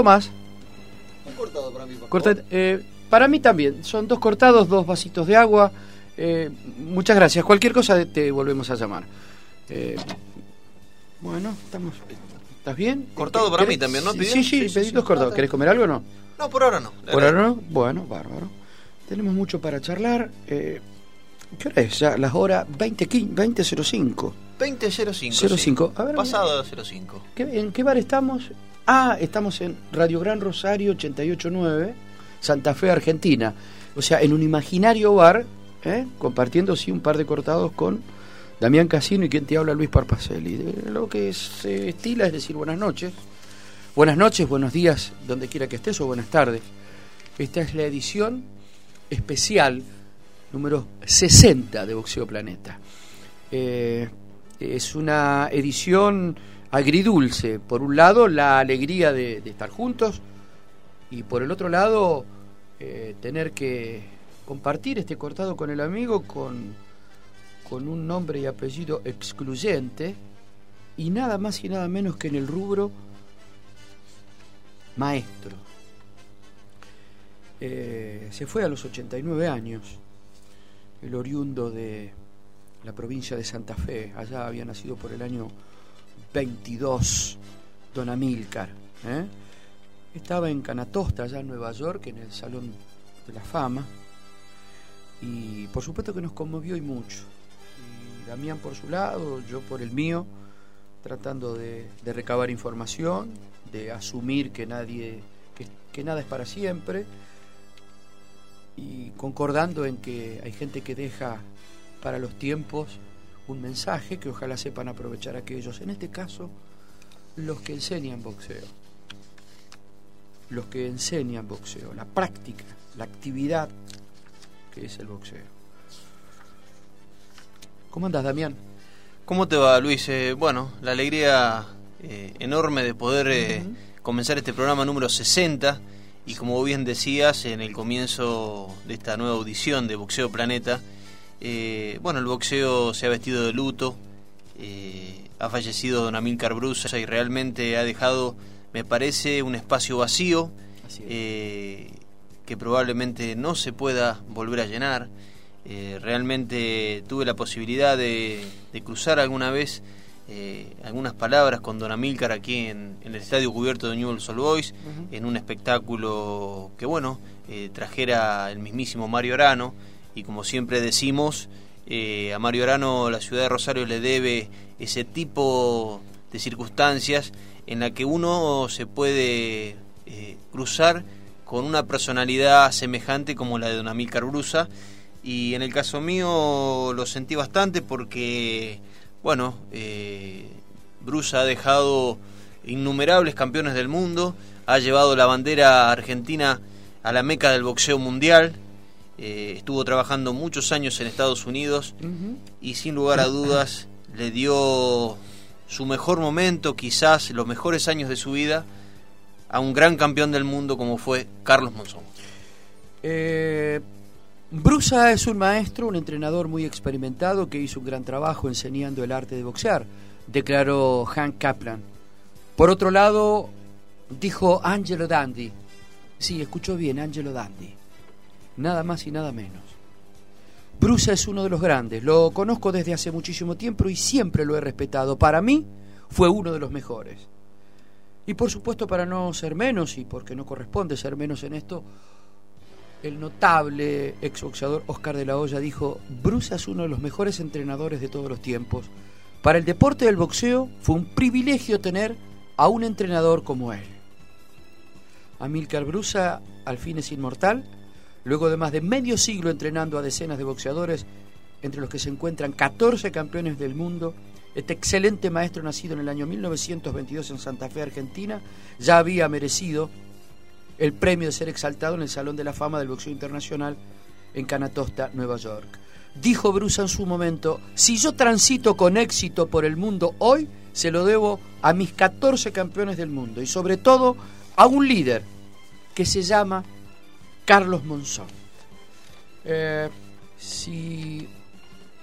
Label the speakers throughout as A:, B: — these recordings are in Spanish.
A: Eh, ¿Qué tomás?
B: Un cortado para mí, por
A: Corta-
B: favor.
A: eh, para mí también. Son dos cortados, dos vasitos de agua. Eh, muchas gracias. Cualquier cosa te volvemos a llamar. Eh, bueno, estamos. ¿Estás bien?
B: Cortado
A: ¿Qué-
B: para mí también, ¿no?
A: Sí, sí, sí,
B: sí.
A: cortados. ¿Querés comer algo o no?
B: No, por ahora no.
A: Por ahora no. Bueno, bárbaro. Tenemos mucho para charlar. Eh, ¿Qué hora es? Ya las horas 20, 20.05.
B: 20.05.
A: 05. A ver,
B: Pasado 05.
A: ¿Qué- ¿En qué bar estamos? Ah, estamos en Radio Gran Rosario 889, Santa Fe, Argentina. O sea, en un imaginario bar, ¿eh? compartiendo sí un par de cortados con Damián Casino y quien te habla Luis Parpacelli. Lo que se estila es decir buenas noches. Buenas noches, buenos días, donde quiera que estés, o buenas tardes. Esta es la edición especial número 60 de Boxeo Planeta. Eh, es una edición agridulce. Por un lado, la alegría de, estar juntos y por el otro lado, eh, tener que compartir este cortado con el amigo con, con un nombre y apellido excluyente y nada más y nada menos que en el rubro maestro. Eh, se fue a los 89 años, el oriundo de la provincia de Santa Fe, allá había nacido por el año 22, Don Amílcar. Estaba en Canatosta, allá en Nueva York, en el Salón de la Fama, y por supuesto que nos conmovió y mucho. Y Damián por su lado, yo por el mío, tratando de, recabar información, de asumir que nadie, que nada es para siempre, y concordando en que hay gente que deja para los tiempos un mensaje que ojalá sepan aprovechar aquellos, en este caso, los que enseñan boxeo. Los que enseñan boxeo, la práctica, la actividad que es el boxeo. ¿Cómo andas, Damián?
B: ¿Cómo te va, Luis? Eh, bueno, la alegría eh, enorme de poder eh, comenzar este programa número 60 y como bien decías en el comienzo de esta nueva audición de Boxeo Planeta, eh, bueno, el boxeo se ha vestido de luto, eh, ha fallecido Don Amílcar Brusa y realmente ha dejado, me parece, un espacio vacío
A: es.
B: eh, que probablemente no se pueda volver a llenar. Eh, realmente tuve la posibilidad de, de cruzar alguna vez eh, algunas palabras con Don Amílcar aquí en, en el estadio cubierto de Newell's Old Boys, en un espectáculo que, bueno, trajera el mismísimo Mario Arano. Y como siempre decimos, eh, a Mario Arano la ciudad de Rosario le debe ese tipo de circunstancias en la que uno se puede eh, cruzar con una personalidad semejante como la de Don Amílcar Brusa. Y en el caso mío lo sentí bastante porque bueno eh, Brusa ha dejado innumerables campeones del mundo ha llevado la bandera argentina a la meca del boxeo mundial eh, estuvo trabajando muchos años en Estados Unidos y sin lugar a dudas le dio su mejor momento, quizás los mejores años de su vida, a un gran campeón del mundo como fue Carlos Monzón.
A: Eh, Brusa es un maestro, un entrenador muy experimentado que hizo un gran trabajo enseñando el arte de boxear, declaró Hank Kaplan. Por otro lado, dijo Angelo Dandy. Sí, escuchó bien, Angelo Dandy. Nada más y nada menos. Brusa es uno de los grandes, lo conozco desde hace muchísimo tiempo y siempre lo he respetado. Para mí fue uno de los mejores. Y por supuesto, para no ser menos, y porque no corresponde ser menos en esto, el notable exboxeador Oscar de la Hoya dijo, Bruce es uno de los mejores entrenadores de todos los tiempos. Para el deporte del boxeo fue un privilegio tener a un entrenador como él. Amílcar Brusa al fin es inmortal, luego de más de medio siglo entrenando a decenas de boxeadores, entre los que se encuentran 14 campeones del mundo, este excelente maestro nacido en el año 1922 en Santa Fe, Argentina, ya había merecido el premio de ser exaltado en el Salón de la Fama del Boxeo Internacional en Canatosta, Nueva York. Dijo Bruce en su momento, si yo transito con éxito por el mundo hoy, se lo debo a mis 14 campeones del mundo y sobre todo a un líder que se llama Carlos Monzón. Eh, si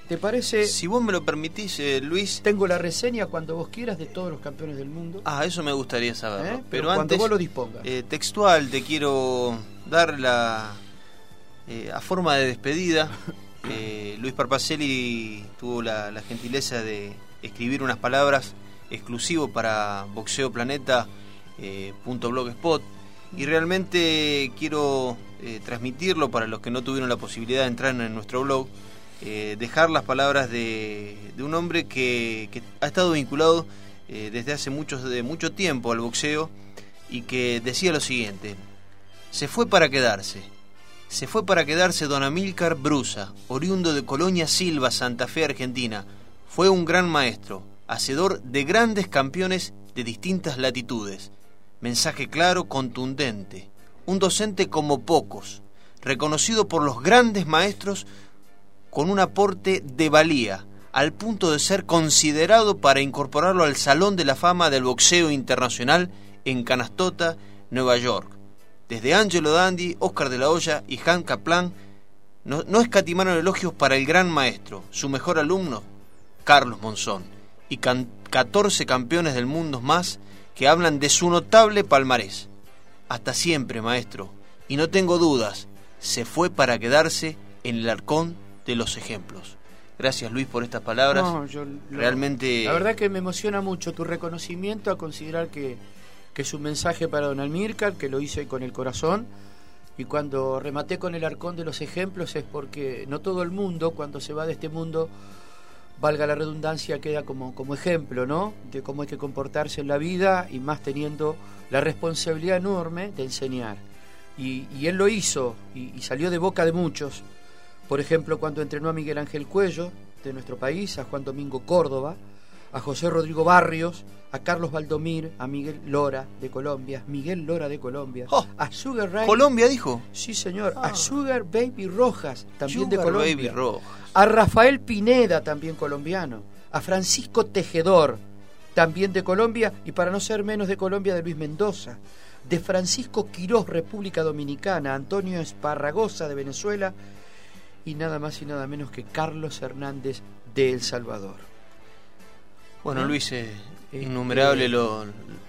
A: ¿Te parece?
B: Si vos me lo permitís, eh, Luis.
A: Tengo la reseña cuando vos quieras de todos los campeones del mundo.
B: Ah, eso me gustaría saber.
A: ¿Eh?
B: Pero,
A: cuando
B: antes,
A: vos lo dispongas.
B: eh, textual, te quiero dar la. eh, a forma de despedida. Luis Parpacelli tuvo la, la gentileza de escribir unas palabras exclusivo para Boxeo Planeta. eh, punto blogspot y realmente quiero eh, transmitirlo para los que no tuvieron la posibilidad de entrar en nuestro blog eh, dejar las palabras de, un hombre que, que ha estado vinculado eh, desde hace mucho, de mucho tiempo al boxeo y que decía lo siguiente, se fue para quedarse, se fue para quedarse don Amílcar Brusa, oriundo de Colonia Silva, Santa Fe, Argentina, fue un gran maestro, hacedor de grandes campeones de distintas latitudes, mensaje claro, contundente, un docente como pocos, reconocido por los grandes maestros con un aporte de valía, al punto de ser considerado para incorporarlo al Salón de la Fama del Boxeo Internacional en Canastota, Nueva York. Desde Angelo Dandy, Oscar de la Hoya y Han Kaplan no, escatimaron elogios para el gran maestro, su mejor alumno, Carlos Monzón, y can 14 campeones del mundo más que hablan de su notable palmarés. Hasta siempre, maestro, y no tengo dudas, se fue para quedarse en el arcón de los ejemplos. Gracias Luis por estas palabras.
A: No, yo lo-
B: Realmente
A: La verdad que me emociona mucho tu reconocimiento a considerar que, que es un mensaje para Don Almírcar, que lo hice con el corazón. Y cuando rematé con el arcón de los ejemplos es porque no todo el mundo, cuando se va de este mundo, valga la redundancia, queda como, como ejemplo, ¿no? De cómo hay que comportarse en la vida y más teniendo la responsabilidad enorme de enseñar. Y, él lo hizo y, y salió de boca de muchos. Por ejemplo, cuando entrenó a Miguel Ángel Cuello, de nuestro país, a Juan Domingo Córdoba, a José Rodrigo Barrios, a Carlos Valdomir, a Miguel Lora de Colombia, Miguel Lora de Colombia,
B: Oh,
A: a Sugar Ray,
B: Colombia dijo.
A: sí señor,
B: Ah.
A: a Sugar Baby Rojas, también de Colombia,
B: Baby Rojas.
A: a Rafael Pineda, también colombiano, a Francisco Tejedor, también de Colombia, y para no ser menos de Colombia, de Luis Mendoza, de Francisco Quirós, República Dominicana, Antonio Esparragosa, de Venezuela, y nada más y nada menos que Carlos Hernández, de El Salvador.
B: Bueno,
A: ¿Eh?
B: Luis, eh,
A: Eh,
B: innumerables lo-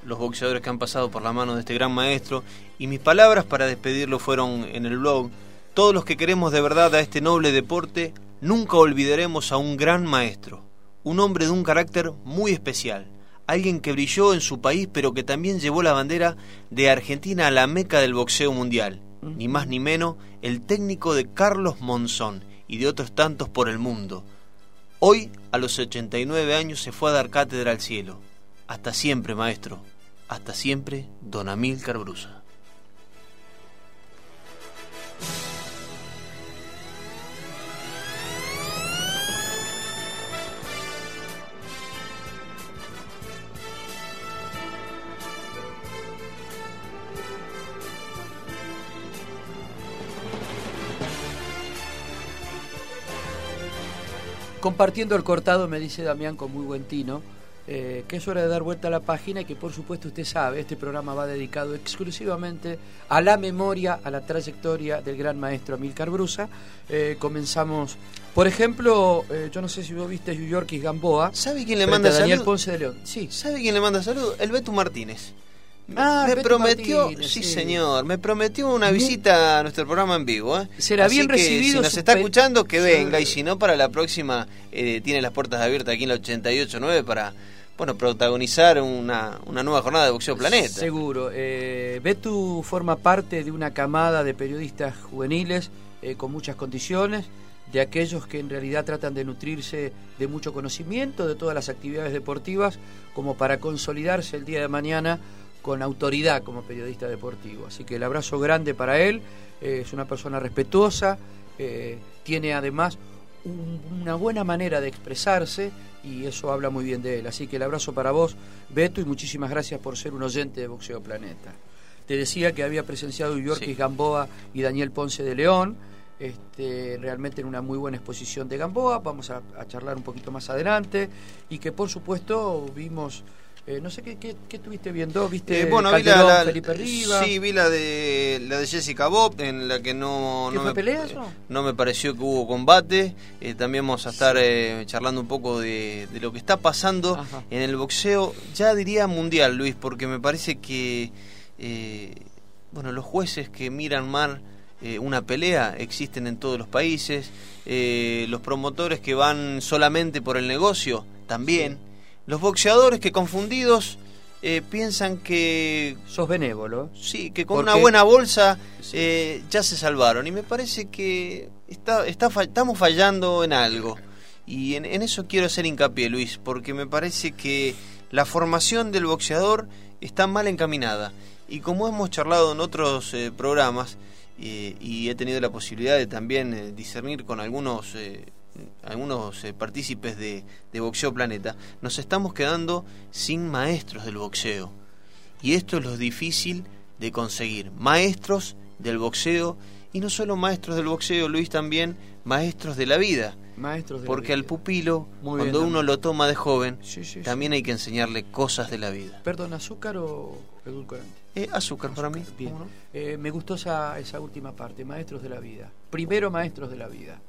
B: los boxeadores que han pasado por la mano de este gran maestro. Y mis palabras para despedirlo fueron en el blog. Todos los que queremos de verdad a este noble deporte, nunca olvidaremos a un gran maestro. Un hombre de un carácter muy especial. Alguien que brilló en su país, pero que también llevó la bandera de Argentina a la meca del boxeo mundial. Ni más ni menos, el técnico de Carlos Monzón y de otros tantos por el mundo. Hoy, a los 89 años, se fue a dar cátedra al cielo. Hasta siempre, maestro. Hasta siempre, don Amílcar Brusa.
A: Compartiendo el cortado, me dice Damián con muy buen tino, eh, que es hora de dar vuelta a la página y que por supuesto usted sabe, este programa va dedicado exclusivamente a la memoria, a la trayectoria del gran maestro Amílcar Brusa. Eh, comenzamos, por ejemplo, eh, yo no sé si vos viste New York y Gamboa.
B: ¿Sabe quién le manda
A: Daniel
B: salud?
A: Ponce de León. Sí.
B: ¿Sabe quién le manda salud? El Beto Martínez.
A: Ah,
B: me prometió,
A: Martínez,
B: sí,
A: sí.
B: señor, me prometió una visita a nuestro programa en vivo. ¿eh?
A: Será
B: Así
A: bien
B: que
A: recibido
B: Si nos está escuchando, que venga, y si no, para la próxima, eh, tiene las puertas abiertas aquí en la 88.9 para, bueno, protagonizar una, una nueva jornada de Boxeo Planeta.
A: Seguro. Eh, Betu forma parte de una camada de periodistas juveniles eh, con muchas condiciones, de aquellos que en realidad tratan de nutrirse de mucho conocimiento de todas las actividades deportivas, como para consolidarse el día de mañana con autoridad como periodista deportivo. Así que el abrazo grande para él, eh, es una persona respetuosa, eh, tiene además un- una buena manera de expresarse y eso habla muy bien de él. Así que el abrazo para vos, Beto, y muchísimas gracias por ser un oyente de Boxeo Planeta. Te decía que había presenciado Yorkis
B: Sí.
A: Gamboa y Daniel Ponce de León, este, realmente en una muy buena exposición de Gamboa, vamos a, a charlar un poquito más adelante, y que por supuesto vimos, eh, no sé qué, qué, qué estuviste viendo, viste
B: Eh, bueno, vi la,
A: Felipe Rivas,
B: sí, vi la de la de Jessica Bob, en la que no,
A: ¿Qué
B: no me,
A: pelea eso?
B: no me pareció que hubo combate. Eh, también vamos a estar eh, charlando un poco de, de lo que está pasando
A: Ajá.
B: en el boxeo, ya diría mundial, Luis, porque me parece que eh, bueno, los jueces que miran mal eh, una pelea existen en todos los países, eh, los promotores que van solamente por el negocio también, los boxeadores que confundidos eh, piensan que
A: sos benévolo.
B: sí, que con
A: Porque-
B: una buena bolsa eh, ya se salvaron. Y me parece que está, está estamos fallando en algo. Y en, en eso quiero hacer hincapié Luis porque me parece que la formación del boxeador está mal encaminada. Y como hemos charlado en otros eh, programas eh, y he tenido la posibilidad de también eh, discernir con algunos eh, algunos eh, partícipes de, de Boxeo Planeta, nos estamos quedando sin maestros del boxeo. Y esto es lo difícil de conseguir. Maestros del boxeo, y no solo maestros del boxeo, Luis, también maestros de la vida.
A: Maestros de la
B: Porque al pupilo,
A: Muy bien,
B: cuando uno lo toma de joven,
A: Sí, sí, sí.
B: también hay que enseñarle cosas de la vida.
A: Perdón, ¿azúcar o edulcorante?
B: Eh, azúcar para mí.
A: Bien. Eh, me gustó esa, esa última parte, maestros de la vida. Primero maestros de la vida,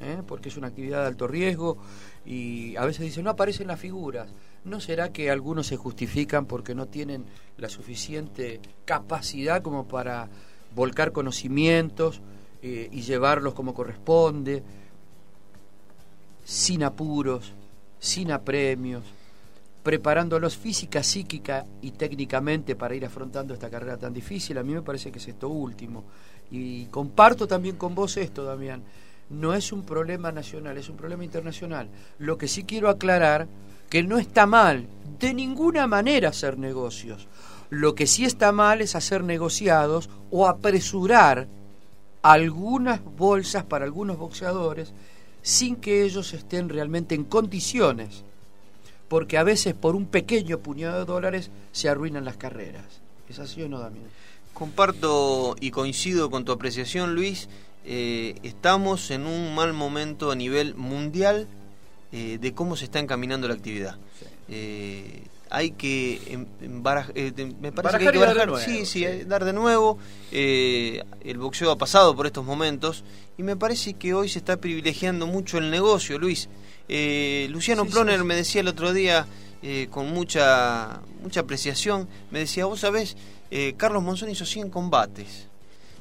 A: ¿eh? porque es una actividad de alto riesgo y a veces dicen, no aparecen las figuras. ¿No será que algunos se justifican porque no tienen la suficiente capacidad como para volcar conocimientos eh, y llevarlos como corresponde, sin apuros, sin apremios? preparándolos física, psíquica y técnicamente para ir afrontando esta carrera tan difícil, a mí me parece que es esto último. Y comparto también con vos esto, Damián. No es un problema nacional, es un problema internacional. Lo que sí quiero aclarar, que no está mal de ninguna manera hacer negocios. Lo que sí está mal es hacer negociados o apresurar algunas bolsas para algunos boxeadores sin que ellos estén realmente en condiciones porque a veces por un pequeño puñado de dólares se arruinan las carreras. ¿Es así o no, Damián?
B: Comparto y coincido con tu apreciación, Luis. Eh, estamos en un mal momento a nivel mundial eh, de cómo se está encaminando la actividad.
A: Sí.
B: Eh, hay que em- eh, me parece que
A: Barajar
B: hay que
A: y dar de
B: barajar,
A: nuevo,
B: sí, sí,
A: sí.
B: eh, dar de nuevo. El boxeo ha pasado por estos momentos y me parece que hoy se está privilegiando mucho el negocio, Luis. Eh, Luciano
A: Sí,
B: Ploner me decía el otro día con mucha mucha apreciación, me decía, vos sabés, Carlos Monzón hizo 100 combates.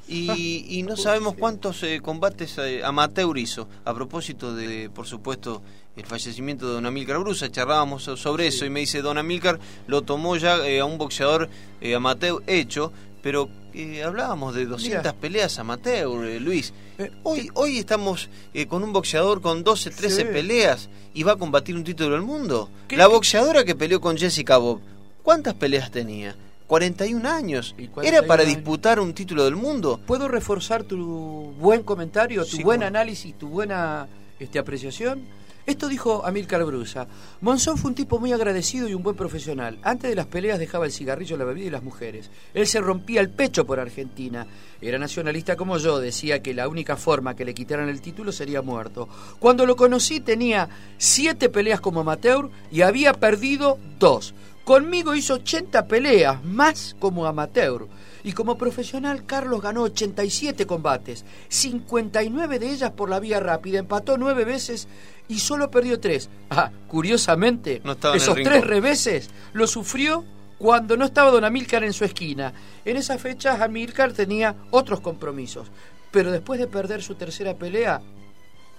B: Y, y no sabemos cuántos eh, combates eh, amateur hizo. A propósito de, por supuesto, el fallecimiento de Don Amílcar Brusa, charlábamos so- sobre eso y me dice, Don Amílcar lo tomó ya eh, a un boxeador eh, amateur hecho, pero eh, hablábamos de 200
A: Mira.
B: peleas amateur, eh, Luis.
A: Eh,
B: Hoy, hoy estamos con un boxeador con 12, 13
A: Sí.
B: peleas y va a combatir un título del mundo.
A: ¿Qué-
B: La boxeadora que peleó con Jessica Bob, ¿cuántas peleas tenía? 41 años.
A: Y
B: ¿Era
A: 41
B: para
A: años.
B: disputar un título del mundo?
A: ¿Puedo reforzar tu buen comentario, tu
B: Sí,
A: buen análisis, tu buena este, apreciación? Esto dijo Amílcar Brusa. Monzón fue un tipo muy agradecido y un buen profesional. Antes de las peleas dejaba el cigarrillo, la bebida y las mujeres. Él se rompía el pecho por Argentina. Era nacionalista como yo, decía que la única forma que le quitaran el título sería muerto. Cuando lo conocí tenía siete peleas como amateur y había perdido dos. Conmigo hizo 80 peleas, más como amateur. Y como profesional, Carlos ganó 87 combates, 59 de ellas por la vía rápida, empató nueve veces y solo perdió tres. Ah, curiosamente, esos tres reveses lo sufrió cuando no estaba don Amílcar en su esquina. En esas fechas Amílcar tenía otros compromisos, pero después de perder su tercera pelea,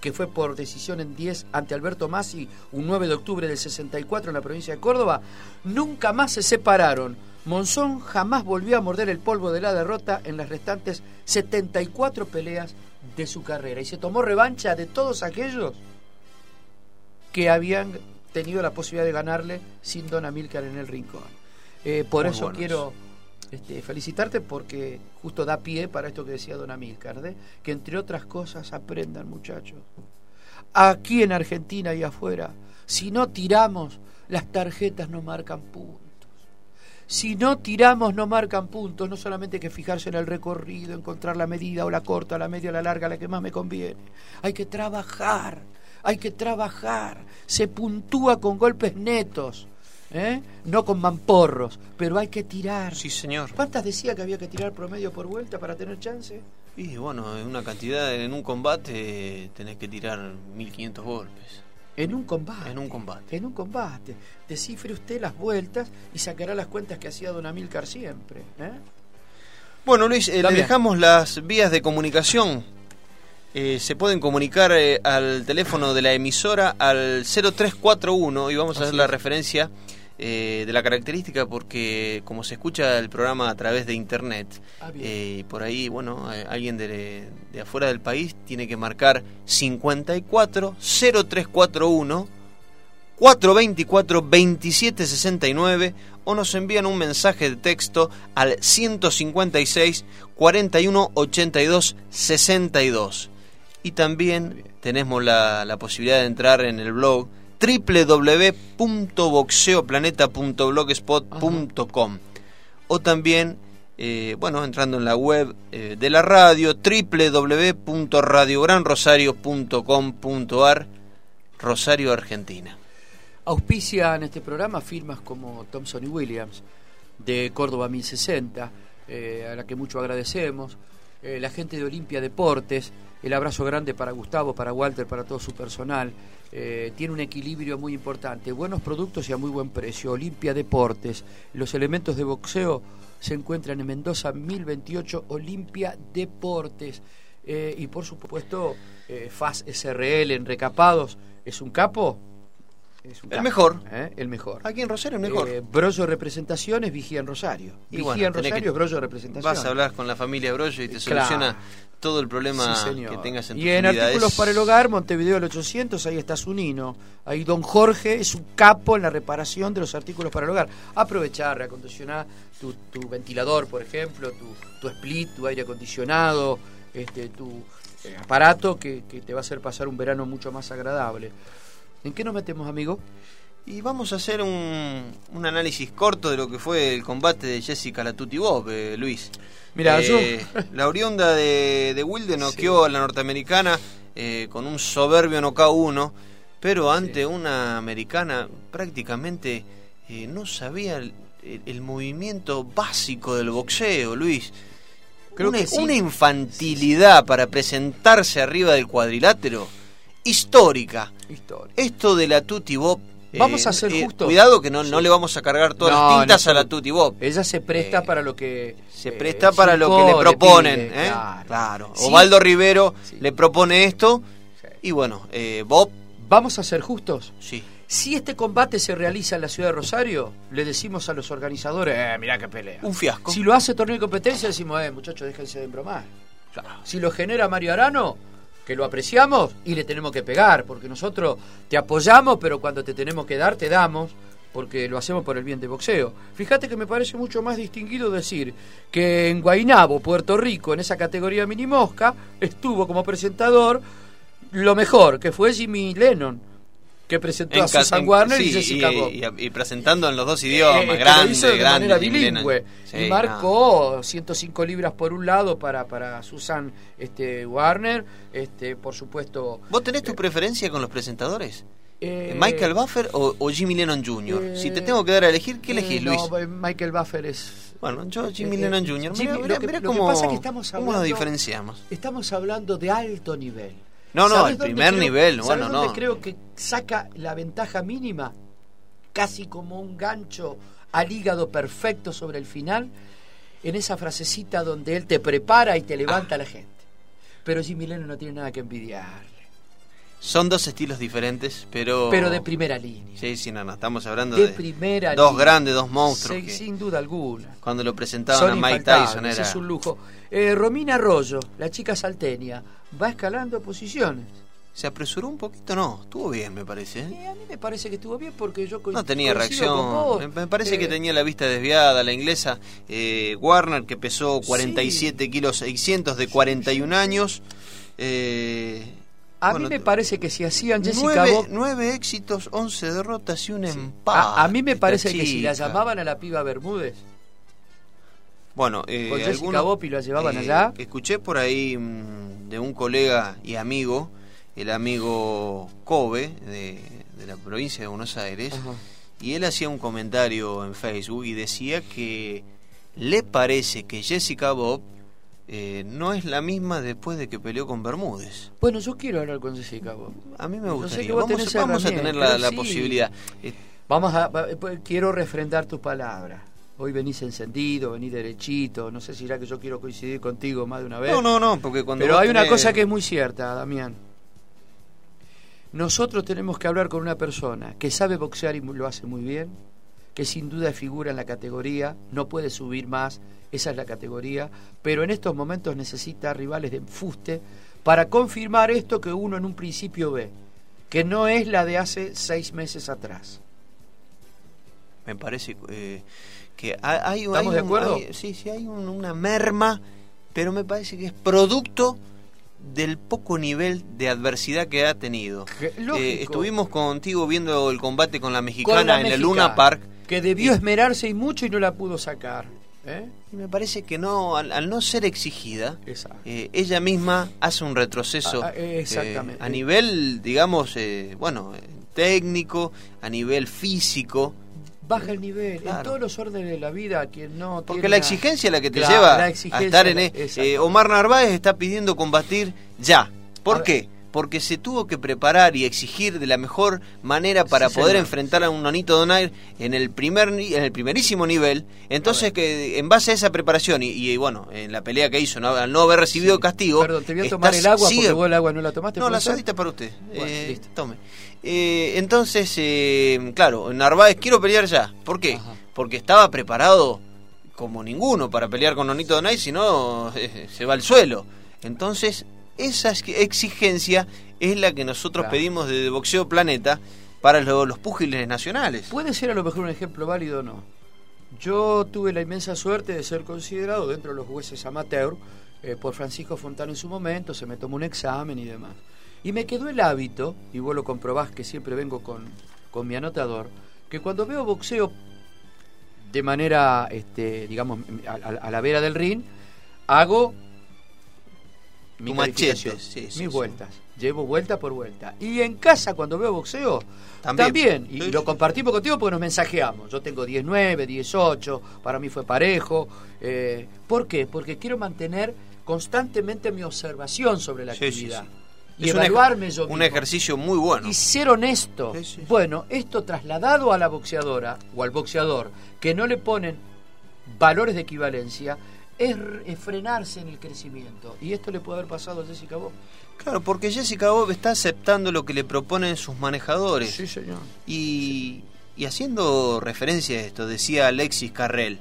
A: que fue por decisión en 10 ante Alberto Masi, un 9 de octubre del 64 en la provincia de Córdoba, nunca más se separaron. Monzón jamás volvió a morder el polvo de la derrota en las restantes 74 peleas de su carrera. Y se tomó revancha de todos aquellos que habían tenido la posibilidad de ganarle sin Don Amílcar en el rincón. Eh, por eso quiero este, felicitarte porque justo da pie para esto que decía Don Amílcar, ¿de? que entre otras cosas aprendan muchachos. Aquí en Argentina y afuera, si no tiramos, las tarjetas no marcan puntos. Si no tiramos, no marcan puntos. No solamente hay que fijarse en el recorrido, encontrar la medida o la corta, la media la larga, la que más me conviene. Hay que trabajar, hay que trabajar. Se puntúa con golpes netos. ¿Eh? No con mamporros, pero hay que tirar.
B: Sí, señor.
A: ¿Cuántas decía que había que tirar promedio por vuelta para tener chance?
B: Y bueno, en una cantidad, en un combate tenés que tirar 1500 golpes.
A: En un combate.
B: En un combate.
A: En un combate. Descifre usted las vueltas y sacará las cuentas que hacía Don Amílcar siempre. ¿eh?
B: Bueno, Luis, eh, le dejamos las vías de comunicación. Eh, se pueden comunicar al teléfono de la emisora al 0341 y vamos a hacer la referencia eh, de la característica porque como se escucha el programa a través de internet ah, eh, y por ahí bueno eh, alguien de, afuera del país tiene que marcar 54 0341 424 2769 o nos envían un mensaje de texto al 156 41 82 62 y también tenemos la, la posibilidad de entrar en el blog www.boxeoplaneta.blogspot.com o también, eh, bueno, entrando en la web eh, de la radio www.radiogranrosario.com.ar Rosario, Argentina.
A: Auspicia en este programa firmas como Thompson y Williams de Córdoba 1060, eh, a la que mucho agradecemos, la gente de Olimpia Deportes, el abrazo grande para Gustavo, para Walter, para todo su personal, eh, tiene un equilibrio muy importante, buenos productos y a muy buen precio. Olimpia Deportes, los elementos de boxeo se encuentran en Mendoza 1028 Olimpia Deportes. Eh, y por supuesto, eh, FAS SRL en recapados, es un capo,
B: el mejor.
A: ¿Eh? El mejor.
B: Aquí en Rosario el mejor. Eh,
A: Brollo Representaciones, Vigía en Rosario. Vigía en Rosario, Brollo Representaciones.
B: Vas a hablar con la familia Brollo y te soluciona todo el problema que tengas en tu
A: Y en artículos para el hogar, Montevideo el 800, ahí está su nino. Ahí don Jorge es un capo en la reparación de los artículos para el hogar. Aprovechar, reacondicionar tu, tu ventilador, por ejemplo, tu, tu split, tu aire acondicionado, este, tu eh, aparato que, que te va a hacer pasar un verano mucho más agradable. ¿En qué nos metemos, amigo?
B: Y vamos a hacer un, un, análisis corto de lo que fue el combate de Jessica Latuti Bob, eh, Luis.
A: Mira, yo...
B: Eh, la oriunda de, de Wilde noqueó a la norteamericana eh, con un soberbio nocaut 1, pero ante una americana prácticamente no sabía el, movimiento básico del boxeo, Luis. Creo una, que una infantilidad para presentarse arriba del cuadrilátero histórica. Esto de la Tutti Bob.
A: Vamos a eh, ser eh, justos.
B: Cuidado que no, no le vamos a cargar todas las tintas a la Tutti Bob.
A: Ella se presta eh, para lo que.
B: Se presta para lo que le proponen. claro. Ovaldo Rivero le propone esto. Y bueno, Bob.
A: Vamos a ser justos.
B: Sí.
A: Si este combate se realiza en la ciudad de Rosario, le decimos a los organizadores, eh, mirá qué pelea.
B: Un fiasco.
A: Si lo hace torneo de competencia, decimos, eh, muchachos, déjense de bromar. Si lo genera Mario Arano, que lo apreciamos y le tenemos que pegar, porque nosotros te apoyamos, pero cuando te tenemos que dar, te damos, porque lo hacemos por el bien de boxeo. Fíjate que me parece mucho más distinguido decir que en Guainabo, Puerto Rico, en esa categoría mini mosca, estuvo como presentador lo mejor, que fue Jimmy Lennon. Que presentó a Susan Warner y Jessica
B: y, y, presentando en los dos idiomas, eh, grande, de grande, manera
A: bilingüe. y marcó 105 libras por un lado para, para Susan este, Warner, este, por supuesto...
B: ¿Vos tenés tu eh, preferencia con los presentadores? Eh, ¿Michael Buffer o, Jimmy Lennon Jr.? si te tengo que dar a elegir, ¿qué elegís, Luis?
A: No, Michael Buffer es...
B: Bueno, yo Jimmy Lennon Jr. mira, mira, cómo, pasa que estamos hablando, cómo nos diferenciamos.
A: Estamos hablando de alto nivel.
B: No, no, el primer nivel, bueno,
A: dónde
B: no.
A: creo que saca la ventaja mínima, casi como un gancho al hígado perfecto sobre el final, en esa frasecita donde él te prepara y te levanta a la gente. Pero Jimmy Lennon no tiene nada que envidiarle.
B: Son dos estilos diferentes, pero...
A: Pero de primera línea.
B: Sí, sí, no, no, estamos hablando
A: de,
B: de
A: primera
B: dos grandes, dos monstruos.
A: sin duda alguna.
B: Cuando lo presentaban a Mike Tyson era...
A: Es un lujo. Eh, Romina Arroyo, la chica salteña, va escalando posiciones.
B: ¿Se apresuró un poquito? No, estuvo bien, me parece.
A: ¿eh? a mí me parece que estuvo bien porque yo
B: No tenía reacción. Me, parece que eh, tenía la vista desviada. La inglesa eh, Warner, que pesó 47 kilos 600 de 41 años.
A: A mí me parece que si hacían Jessica
B: nueve, nueve éxitos, 11 derrotas y un empate.
A: A, mí me parece que si la llamaban a la piba Bermúdez
B: bueno, eh,
A: la llevaban allá.
B: Escuché por ahí mm, de un colega y amigo, el amigo Kobe, de, la provincia de Buenos Aires, y él hacía un comentario en Facebook y decía que le parece que Jessica Bob eh, no es la misma después de que peleó con Bermúdez.
A: Bueno, yo quiero hablar con Jessica.
B: A mí me gustaría. vamos, a tener la, posibilidad.
A: Vamos a, pues, quiero refrendar tus palabras hoy venís encendido, venís derechito, no sé si será que yo quiero coincidir contigo más de una vez.
B: No, no, no, porque cuando...
A: Pero hay una cosa que es muy cierta, Damián. Nosotros tenemos que hablar con una persona que sabe boxear y lo hace muy bien, que sin duda figura en la categoría, no puede subir más, esa es la categoría, pero en estos momentos necesita rivales de fuste para confirmar esto que uno en un principio ve, que no es la de hace seis meses atrás.
B: Me parece... Eh que hay,
A: ¿Estamos de acuerdo?
B: sí, sí, hay una merma, pero me parece que es producto del poco nivel de adversidad que ha tenido. Eh, estuvimos contigo viendo el combate con la mexicana en el Luna Park.
A: Que debió esmerarse y mucho y no la pudo sacar.
B: ¿eh? Y me parece que no, al, no ser exigida, eh, ella misma hace un retroceso ah, ah, a nivel, digamos, bueno, técnico, a nivel físico.
A: Baja el nivel en todos los órdenes de la vida quien no
B: porque la exigencia es la que te lleva a estar en e- eh, Omar Narváez está pidiendo combatir ya. ¿por qué? Porque se tuvo que preparar y exigir de la mejor manera para poder enfrentar a un Nonito Donaire en el primer en el primerísimo nivel. Entonces que en base a esa preparación y, bueno en la pelea que hizo no, al no haber recibido castigo
A: perdón te voy a tomar el agua porque vos el agua no la tomaste
B: no la solita para usted. Eh, tome. Eh, entonces, eh, claro, Narváez quiero pelear ya. ¿Por qué? Porque estaba preparado como ninguno para pelear con Nonito Donay, si no eh, se va al suelo. Entonces, esa exigencia es la que nosotros pedimos de Boxeo Planeta para los, púgiles nacionales.
A: Puede ser a lo mejor un ejemplo válido o no. Yo tuve la inmensa suerte de ser considerado dentro de los jueces amateur por Francisco Fontana en su momento, se me tomó un examen y demás. Y me quedó el hábito, y vos lo comprobás que siempre vengo con, con mi anotador, que cuando veo boxeo de manera, este, digamos, a, la vera del ring, hago
B: mi machete,
A: mis vueltas. Llevo vuelta por vuelta. Y en casa, cuando veo boxeo, también. Y, lo compartimos contigo porque nos mensajeamos. Yo tengo 19, 18, para mí fue parejo. Eh, ¿Por qué? Porque quiero mantener constantemente mi observación sobre la actividad y evaluarme un, yo
B: Un ejercicio muy bueno.
A: Y ser honesto. bueno, esto trasladado a la boxeadora o al boxeador que no le ponen valores de equivalencia, es, frenarse en el crecimiento. Y esto le puede haber pasado a Jessica Bob.
B: Claro, porque Jessica Bob está aceptando lo que le proponen sus manejadores.
A: Sí, señor.
B: Y, y haciendo referencia a esto, decía Alexis Carrel,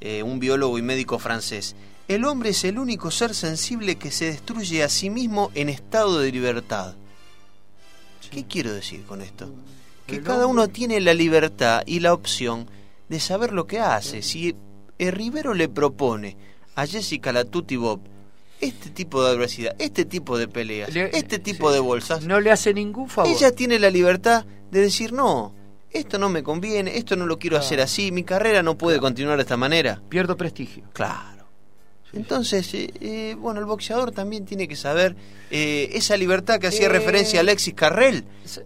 B: eh, un biólogo y médico francés, el hombre es el único ser sensible que se destruye a sí mismo en estado de libertad. ¿Qué quiero decir con esto? Que cada uno tiene la libertad y la opción de saber lo que hace. Si el Rivero le propone a Jessica la Bob este tipo de adversidad, este tipo de peleas,
A: Le-
B: este tipo
A: sí.
B: de bolsas,
A: No le hace ningún favor.
B: ella tiene la libertad de decir no. Esto no me conviene, esto no lo quiero
A: Claro.
B: hacer así, mi carrera no puede continuar de esta manera.
A: Pierdo prestigio.
B: Claro.
A: Sí,
B: Entonces, eh, eh, bueno, el boxeador también tiene que saber eh, esa libertad que hacía
A: Eh,
B: referencia a Alexis Carrel,
A: Sa-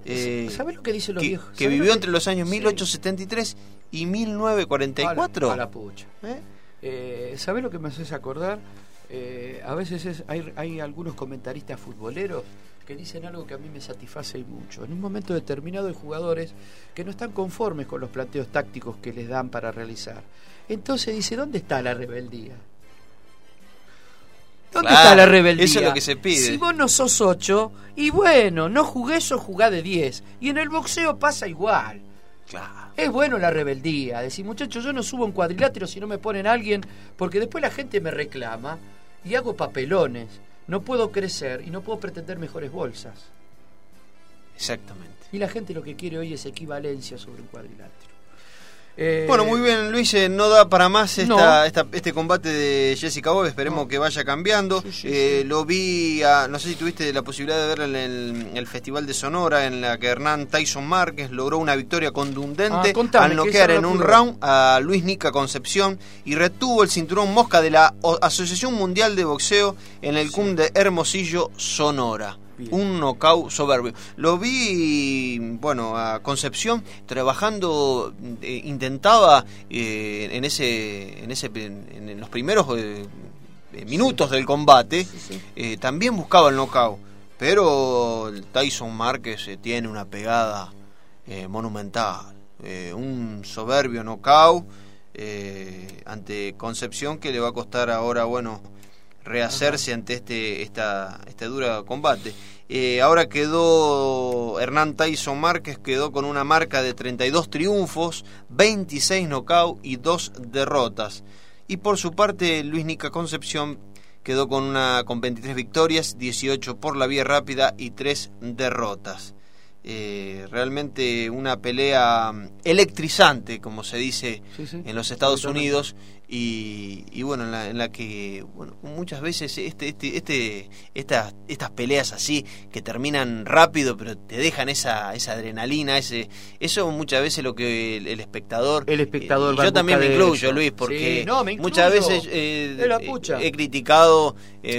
A: ¿Sabes lo que dicen los
B: que,
A: viejos?
B: que
A: ¿Sabés
B: vivió entre los años
A: Sí.
B: 1873 y 1944.
A: A la, a la pucha.
B: ¿Eh?
A: Eh, ¿Sabés lo que me haces acordar? Eh, a veces es- hay, hay algunos comentaristas futboleros que dicen algo que a mí me satisface y mucho. En un momento determinado hay jugadores que no están conformes con los planteos tácticos que les dan para realizar. Entonces dice, ¿dónde está la rebeldía? ¿Dónde
B: Claro,
A: está la rebeldía?
B: eso es lo que se pide.
A: Si vos no sos 8, y bueno, no jugué eso, jugá de 10. Y en el boxeo pasa igual.
B: Claro.
A: Es bueno la rebeldía, decir, muchachos, yo no subo un cuadrilátero si no me ponen alguien, porque después la gente me reclama y hago papelones. No puedo crecer y no puedo pretender mejores bolsas.
B: Exactamente.
A: Y la gente lo que quiere hoy es equivalencia sobre un cuadrilátero. Eh,
B: Bueno, muy bien, Luis, eh, no da para más esta,
A: No.
B: esta- este combate de Jessica Bob, esperemos
A: No.
B: que vaya cambiando.
A: Sí, sí,
B: Eh,
A: sí.
B: Lo vi, a- no sé si tuviste la posibilidad de verlo en el, Festival de Sonora, en la que Hernán Tyson Márquez logró una victoria contundente
A: Ah, contame,
B: al
A: que
B: noquear en un round a Luis Nica Concepción y retuvo el cinturón mosca de la Asociación Mundial de Boxeo en el CUM de Hermosillo, Sonora. Un knockout soberbio. Lo vi, bueno, a Concepción trabajando, eh, intentaba eh, en ese, en ese, en, en los primeros eh, eh, minutos del combate,
A: Sí, sí.
B: también buscaba el knockout. Pero Tyson Márquez tiene una pegada eh, monumental, un soberbio knockout eh, ante Concepción que le va a costar ahora, bueno, rehacerse ante este esta este duro combate. Eh, ahora quedó Hernán Tyson Márquez quedó con una marca de 32 triunfos, 26 knockout y 2 derrotas. Y por su parte Luis Nica Concepción quedó con una con 23 victorias, 18 por la vía rápida y 3 derrotas. Eh, realmente una pelea electrizante, como se dice
A: Sí, sí.
B: en los Estados. Unidos y, y bueno en la, en la que bueno muchas veces este este este estas estas peleas así que terminan rápido pero te dejan esa esa adrenalina ese eso muchas veces lo que el, el espectador
A: El espectador
B: eh, yo también me incluyo
A: eso.
B: Luis porque
A: Sí, no, me
B: muchas veces eh, he criticado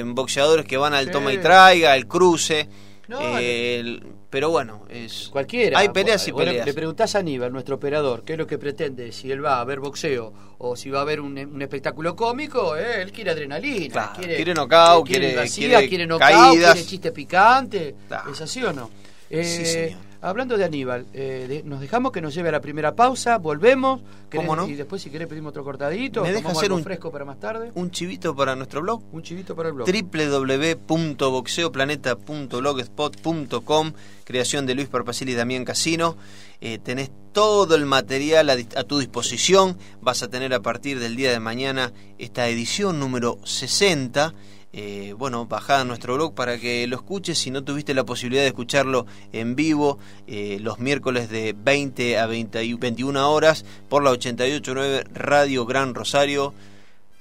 B: boxeadores que van al toma y traiga el cruce
A: No,
B: eh, el- pero bueno es
A: Cualquiera.
B: hay peleas y
A: Bueno,
B: peleas
A: Le preguntás a Aníbal, nuestro operador, qué es lo que pretende, si él va a ver boxeo o si va a ver un, un espectáculo cómico, eh, él quiere adrenalina,
B: Claro,
A: quiere,
B: quiere knockout,
A: quiere,
B: quiere-
A: vacía,
B: quiere
A: quiere knockout,
B: caídas.
A: quiere chiste picante,
B: Claro.
A: ¿es así o no? Eh,
B: Sí, señor.
A: Hablando de Aníbal, eh, de- nos dejamos que nos lleve a la primera pausa, volvemos, ¿querés-
B: ¿Cómo no?
A: y después si querés pedimos otro cortadito,
B: ¿Me deja hacer un-
A: fresco para más tarde,
B: un chivito para nuestro blog
A: un chivito para el blog.
B: www.boxeoplaneta.blogspot.com creación de Luis Parpacil y Damián Casino. Eh, tenés todo el material a tu disposición. Vas a tener a partir del día de mañana esta edición número 60 eh, bueno, bajada a nuestro blog para que lo escuches si no tuviste la posibilidad de escucharlo en vivo eh, los miércoles de 20 a 20 y 21 horas por la 889 Radio Gran Rosario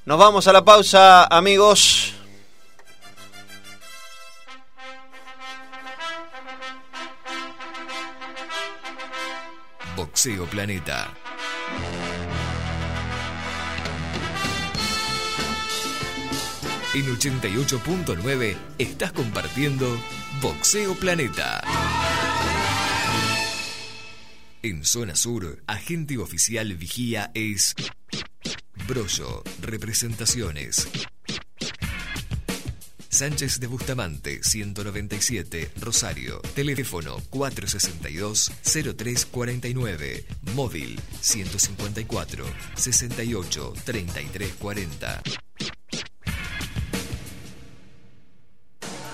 B: nos vamos a la pausa, amigos.
C: Boxeo Planeta. En 88.9 estás compartiendo Boxeo Planeta. En zona sur, agente oficial vigía es Brollo, representaciones. Sánchez de Bustamante, 197, Rosario. Teléfono 462-0349. Móvil 154-68-3340.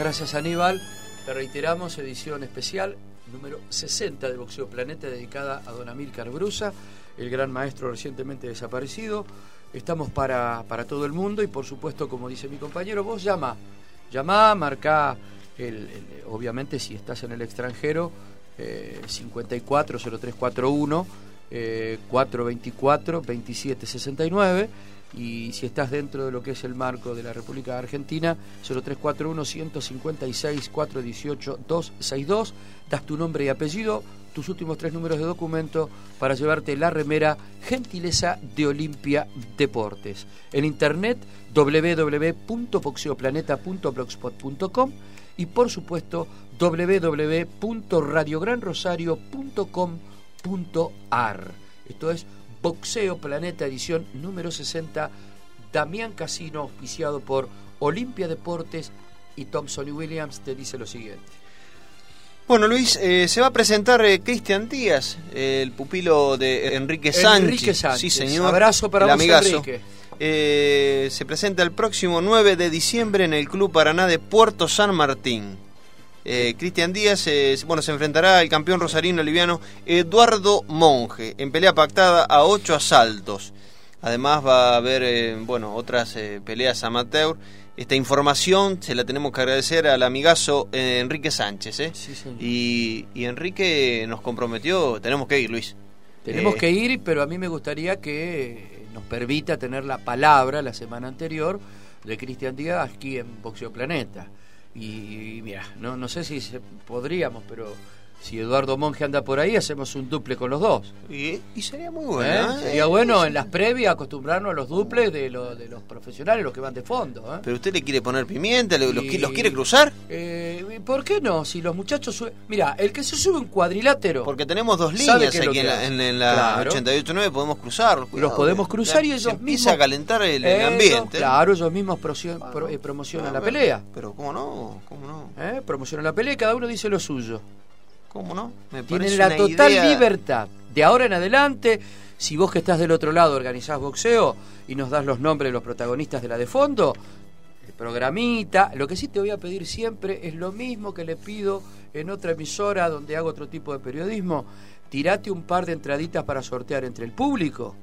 A: gracias Aníbal. Te reiteramos, edición especial número 60 de Boxeo Planeta dedicada a Don Amílcar Brusa, el gran maestro recientemente desaparecido. Estamos para, para todo el mundo y por supuesto, como dice mi compañero, vos llama, llama, marca, el, obviamente si estás en el extranjero, eh, 540341, eh, 424 2769 y si estás dentro de lo que es el marco de la República Argentina, 0341-156-418-262, das tu nombre y apellido, tus últimos tres números de documento para llevarte la remera Gentileza de Olimpia Deportes. En internet www.boxeoplaneta.blogspot.com y por supuesto www.radiogranrosario.com.ar. Esto es Boxeo Planeta edición número 60, Damián Casino, auspiciado por Olimpia Deportes y Thompson y Williams, te dice lo siguiente.
B: Bueno, Luis, eh, se va a presentar eh, Cristian Díaz, el pupilo de Enrique Sánchez.
A: Enrique Sánchez.
B: Sí, señor.
A: Abrazo para
B: el
A: vos,
B: amigazo.
A: Enrique.
B: Eh, se presenta el próximo 9 de diciembre en el Club Paraná de Puerto San Martín. Eh, Cristian Díaz eh, bueno, se enfrentará al campeón rosarino liviano Eduardo Monge en pelea pactada a ocho asaltos. Además va a haber eh, bueno, otras peleas amateur. Esta información se la tenemos que agradecer al amigazo Enrique Sánchez. ¿eh?
A: Sí.
B: Y, y Enrique nos comprometió, tenemos que ir, Luis.
A: Tenemos que ir, pero a mí me gustaría que nos permita tener la palabra la semana anterior de Cristian Díaz aquí en Boxeo Planeta. Y, mira, no, no sé si se- podríamos, pero si Eduardo Monge anda por ahí, hacemos un duple con los dos.
B: Y, y sería muy
A: ¿eh?
B: bueno. ¿eh?
A: Sería bueno en las previas acostumbrarnos a los duples de, lo- de los profesionales, los que van de fondo. ¿eh?
B: Pero usted le quiere poner pimienta, ¿Le- los,
A: Y-
B: qui- los quiere cruzar.
A: Eh, ¿Por qué no? Si los muchachos suben... Mira, el que se sube un cuadrilátero...
B: Porque tenemos dos
A: ¿Sabe
B: líneas aquí en la, en, en la
A: Claro.
B: 88.9, podemos cruzar.
A: los podemos cruzar y ellos
B: se empieza
A: mismos
B: a calentar el, ambiente.
A: Claro, ellos mismos procio- pro- eh, promocionan
B: Ah,
A: la pelea.
B: Pero ¿cómo no? ¿Cómo no?
A: ¿eh? Promocionan la pelea y cada uno dice lo suyo.
B: ¿Cómo no? Me
A: Tienen la total
B: idea-
A: libertad. De ahora en adelante, si vos que estás del otro lado organizás boxeo y nos das los nombres de los protagonistas de la de fondo, el programita, lo que sí te voy a pedir siempre es lo mismo que le pido en otra emisora donde hago otro tipo de periodismo. Tirate un par de entraditas para sortear entre el público.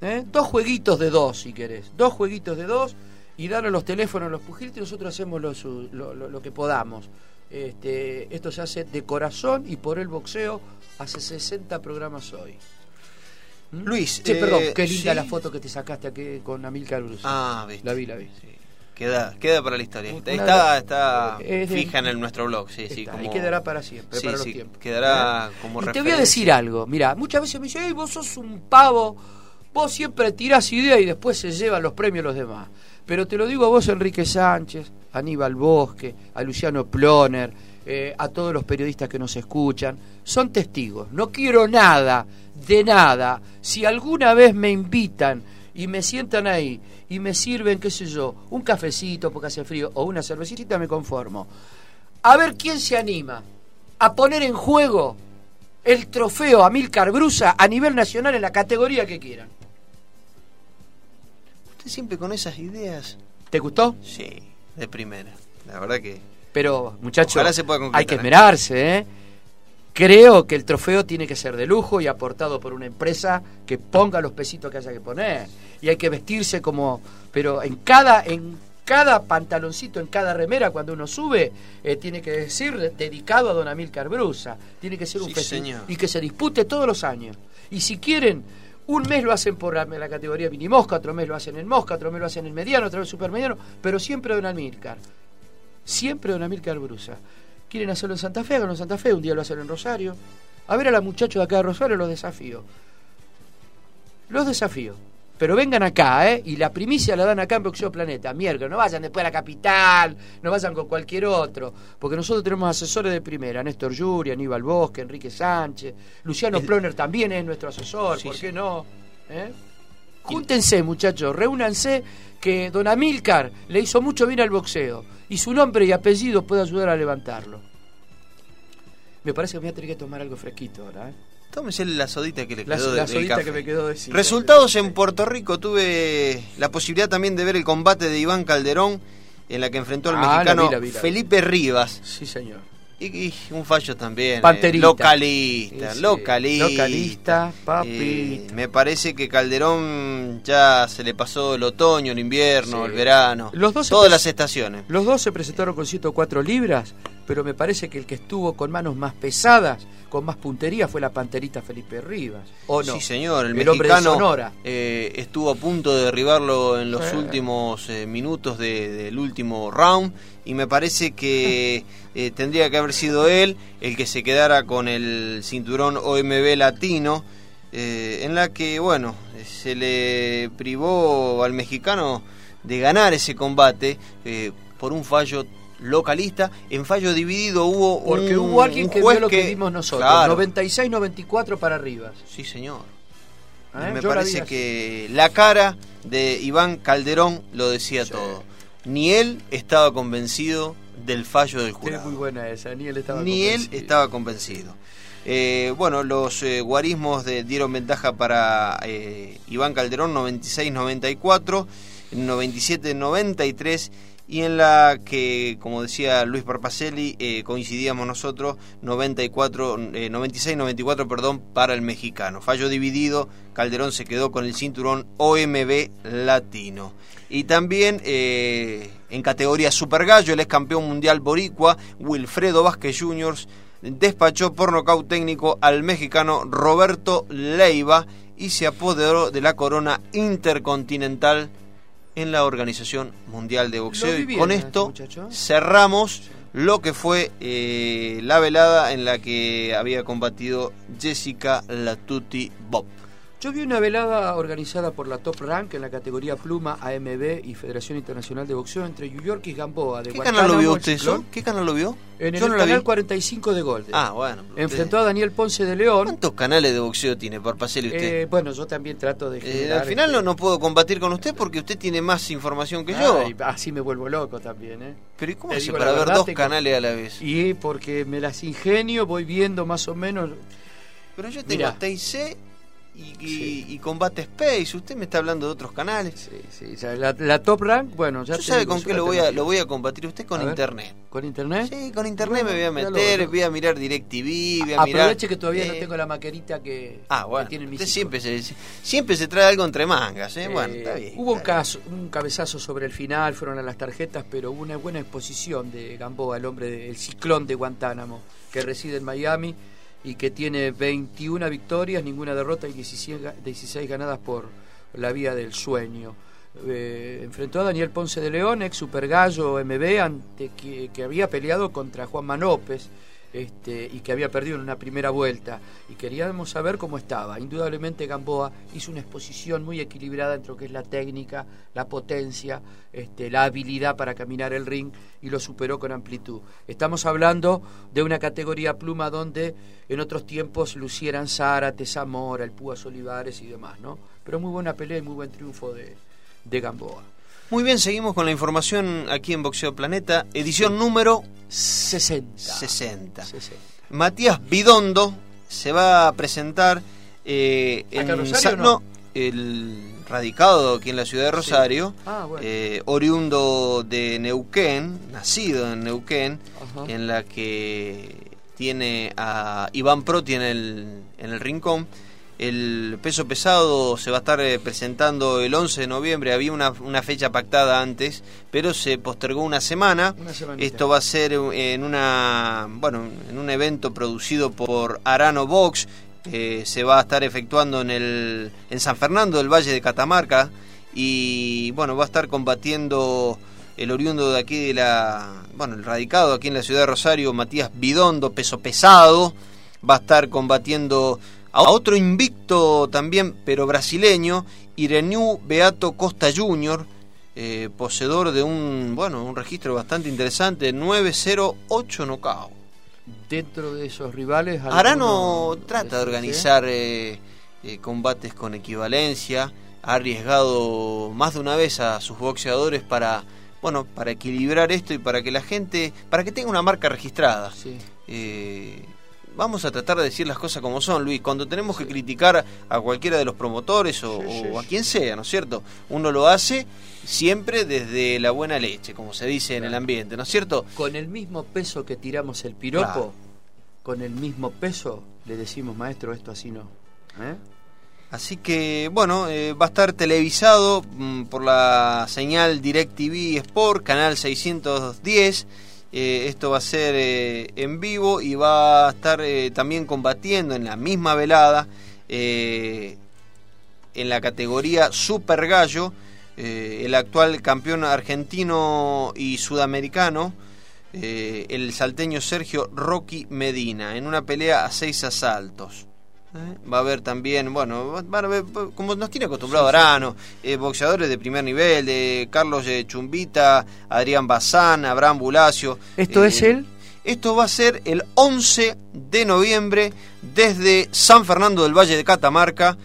A: ¿eh? Dos jueguitos de dos, si querés. Dos jueguitos de dos y danos los teléfonos a los pugilistas y nosotros hacemos lo, su- lo- lo- lo que podamos. Este, esto se hace de corazón y por el boxeo hace 60 programas hoy. ¿Mm?
B: Luis, eh,
A: perdón, qué linda
B: sí.
A: la foto que te sacaste aquí con Amilcar Bruce.
B: Ah, viste.
A: La vi, la vi.
B: Sí. Queda, queda para la historia.
A: Una-
B: Está, está
A: es de-
B: fija en el, nuestro blog, sí, sí. Como-
A: Y quedará para siempre, para los tiempos.
B: quedará
A: ¿Eh?
B: como
A: Y te voy a decir algo. Mira, muchas veces me dicen, "Ey, vos sos un pavo Vos siempre tirás idea y después se llevan los premios los demás. Pero te lo digo a vos, Enrique Sánchez, a Aníbal Bosque, a Luciano Ploner, eh, a todos los periodistas que nos escuchan. Son testigos. No quiero nada, de nada. Si alguna vez me invitan y me sientan ahí y me sirven, qué sé yo, un cafecito porque hace frío o una cervecita, me conformo. A ver quién se anima a poner en juego el trofeo a Milcar Brusa a nivel nacional en la categoría que quieran.
B: Usted siempre con esas ideas.
A: ¿Te gustó?
B: Sí, de primera. La verdad que.
A: Pero, muchachos, hay que
B: ¿eh?
A: esmerarse, ¿eh? Creo que el trofeo tiene que ser de lujo y aportado por una empresa que ponga los pesitos que haya que poner. Y hay que vestirse como. Pero en cada, en cada pantaloncito, en cada remera, cuando uno sube, eh, tiene que decir dedicado a Don Amílcar Brusa. Tiene que ser un
B: festival.
A: Y que se dispute todos los años. Y si quieren, un mes lo hacen por la, categoría mini mosca, otro mes lo hacen en mosca, otro mes lo hacen en mediano, otro mes supermediano, pero siempre Don Amílcar. Siempre Don Amílcar Brusa. ¿Quieren hacerlo en Santa Fe? Háganlo en Santa Fe, un día lo hacen en Rosario. A ver a la muchachos de acá de Rosario los desafío. Los desafío. Pero vengan acá, ¿eh? Y la primicia la dan acá en Boxeo Planeta, miércoles. No vayan después a la capital, no vayan con cualquier otro. Porque nosotros tenemos asesores de primera: Néstor Yuri, Aníbal Bosque, Enrique Sánchez. Luciano Ploner también es nuestro asesor, ¿por qué no? ¿Eh? Júntense, muchachos, reúnanse que don Amílcar le hizo mucho bien al boxeo y su nombre y apellido puede ayudar a levantarlo. Me parece que voy a tener que tomar algo fresquito ahora, ¿eh?
B: Tómese la sodita que le
A: quedó
B: la,
A: la sodita que me quedó de
B: Resultados en Puerto Rico. Tuve la posibilidad también de ver el combate de Iván Calderón en la que enfrentó al ah, mexicano Felipe Rivas.
A: Sí, señor.
B: Y, un fallo también.
A: Eh,
B: localista, localista.
A: Localista, papi.
B: Eh, me parece que Calderón ya se le pasó el otoño, el invierno, el verano.
A: Los dos
B: todas las estaciones.
A: Los dos se presentaron con 104 libras, pero me parece que el que estuvo con manos más pesadas con más puntería fue la panterita Felipe Rivas. ¿O no?
B: Sí, señor. El, mexicano eh, estuvo a punto de derribarlo en los últimos eh, minutos del último round y me parece que eh, tendría que haber sido él el que se quedara con el cinturón OMB latino. en la que, bueno, se le privó al mexicano de ganar ese combate por un fallo localista. En fallo dividido hubo
A: Porque hubo alguien que vio lo que, vimos nosotros. 96-94 para arriba.
B: Sí, señor. ¿Eh? Me parece que la cara de Iván Calderón lo decía todo. Ni él estaba convencido del fallo del jurado.
A: muy buena esa, ni él estaba
B: ni convencido. Él estaba convencido. Eh, bueno, los eh, guarismos de, dieron ventaja para Iván Calderón 96-94, 97-93 y en la que, como decía Luis Parpacelli, eh, coincidíamos nosotros 94, 96-94 eh, perdón, para el mexicano. Fallo dividido, Calderón se quedó con el cinturón OMB latino. Y también eh, en categoría Super Gallo, el ex campeón mundial boricua, Wilfredo Vázquez Jr., despachó por nocaut técnico al mexicano Roberto Leiva y se apoderó de la corona intercontinental en la Organización Mundial de Boxeo. Y con esto cerramos lo que fue eh, la velada en la que había combatido Jessica Latuti Bob.
A: Yo vi una velada organizada por la Top Rank en la categoría Pluma, AMB y Federación Internacional de Boxeo entre New York y Gamboa. De
B: ¿Qué canal lo vio usted eso? ¿Qué canal lo vio?
A: En el canal 45 de Golden.
B: Ah, bueno.
A: Enfrentó a Daniel Ponce de León.
B: ¿Cuántos canales de boxeo tiene por pasarle usted?
A: Eh, bueno, yo también trato de.
B: Eh, al final este no, puedo combatir con usted porque usted tiene más información que yo.
A: Así me vuelvo loco también, ¿eh?
B: Pero ¿y cómo hace para ver dos canales a la vez?
A: Y porque me las ingenio, voy viendo más o menos.
B: Pero yo tengo TIC y, Combate Space. Usted me está hablando de otros canales.
A: Sí, sí. la, Top Rank, bueno, ya
B: ¿Yo sabe con qué lo voy, a, lo voy a combatir usted? Con internet.
A: ¿Con internet?
B: Sí, con internet me voy a meter, voy a mirar DirecTV, voy a
A: Aproveche que todavía no tengo la maquerita que,
B: ah, bueno, que usted siempre se, siempre se trae algo entre mangas, ¿eh? bueno, está
A: bien. Hubo un, caso, un cabezazo sobre el final, fueron a las tarjetas, pero hubo una buena exposición de Gamboa, el hombre del ciclón de Guantánamo, que reside en Miami y que tiene 21 victorias, ninguna derrota y 16, ganadas por la vía del sueño. Eh, enfrentó a Daniel Ponce de León, ex Super Gallo MB, ante, que, había peleado contra Juan Manópez. Este, y que había perdido en una primera vuelta y queríamos saber cómo estaba. Indudablemente Gamboa hizo una exposición muy equilibrada entre lo que es la técnica, la potencia, este, la habilidad para caminar el ring y lo superó con amplitud. Estamos hablando de una categoría pluma donde en otros tiempos lucieran Zárate, Zamora, el Púas Olivares y demás, ¿no? Pero muy buena pelea y muy buen triunfo de, de Gamboa.
B: Muy bien, seguimos con la información aquí en Boxeo Planeta, edición número
A: 60.
B: 60. Matías Bidondo se va a presentar eh,
A: en
B: Rosario, no? el radicado aquí en la ciudad de Rosario,
A: ah,
B: eh, oriundo de Neuquén, nacido en Neuquén, en la que tiene a Iván Proti en el, en el rincón el peso pesado se va a estar eh, presentando el 11 de noviembre. Había una, fecha pactada antes, pero se postergó una semana. Esto va a ser en una bueno en un evento producido por Arano Box. Eh, se va a estar efectuando en el en San Fernando del Valle de Catamarca y bueno va a estar combatiendo el oriundo de aquí de la bueno el radicado aquí en la ciudad de Rosario Matías Bidondo peso pesado va a estar combatiendo a otro invicto también, pero brasileño, Ireniu Beato Costa Jr., eh, poseedor de un, bueno, un registro bastante interesante, 908 knockout.
A: Dentro de esos rivales...
B: Arano trata de organizar eh, eh, combates con equivalencia, ha arriesgado más de una vez a sus boxeadores para, bueno, para equilibrar esto y para que la gente, para que tenga una marca registrada.
A: Sí
B: vamos a tratar de decir las cosas como son, Luis. Cuando tenemos que criticar a cualquiera de los promotores o, a quien sea, ¿no es cierto? Uno lo hace siempre desde la buena leche, como se dice en el ambiente, ¿no es cierto?
A: Con el mismo peso que tiramos el piropo, con el mismo peso le decimos, maestro, esto así no. ¿Eh?
B: Así que, bueno, eh, va a estar televisado mm, por la señal DirecTV Sport, canal 610. Eh, esto va a ser eh, en vivo y va a estar eh, también combatiendo en la misma velada en la categoría Super Gallo el actual campeón argentino y sudamericano el salteño Sergio Rocky Medina en una pelea a seis asaltos. Va a haber también, bueno, como nos tiene acostumbrado Arano, eh, boxeadores de primer nivel, de Carlos eh, Chumbita, Adrián Bazán, Abraham Bulacio.
A: ¿Esto es
B: eh,
A: él?
B: Esto va a ser el 11 de noviembre desde San Fernando del Valle de Catamarca,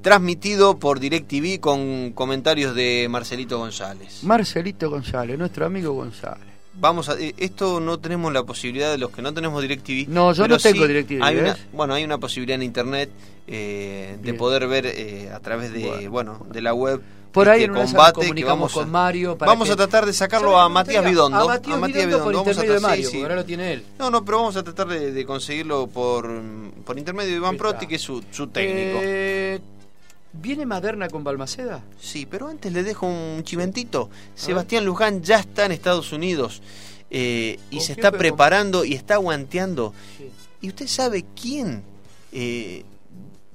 B: transmitido por DirecTV con comentarios de Marcelito González.
A: Marcelito González, nuestro amigo González
B: vamos a eh, esto no tenemos la posibilidad de los que no tenemos DirecTV.
A: No, yo no tengo DirecTV.
B: Hay una, bueno, hay una posibilidad en internet eh, de poder ver eh, a través de bueno. de la web
A: por ahí este en combate que vamos con Mario
B: vamos a tratar de sacarlo a Matías Bidondo
A: a Matías, Bidondo, por intermedio de Mario sí, ahora lo tiene él
B: no no pero vamos a tratar de, conseguirlo por por intermedio de Iván Proti que es su, su técnico
A: eh, ¿Viene Maderna con Balmaceda?
B: Sí, pero antes le dejo un chimentito. Sebastián Luján ya está en Estados Unidos eh, y se está preparando y está aguanteando. ¿Y usted sabe quién eh,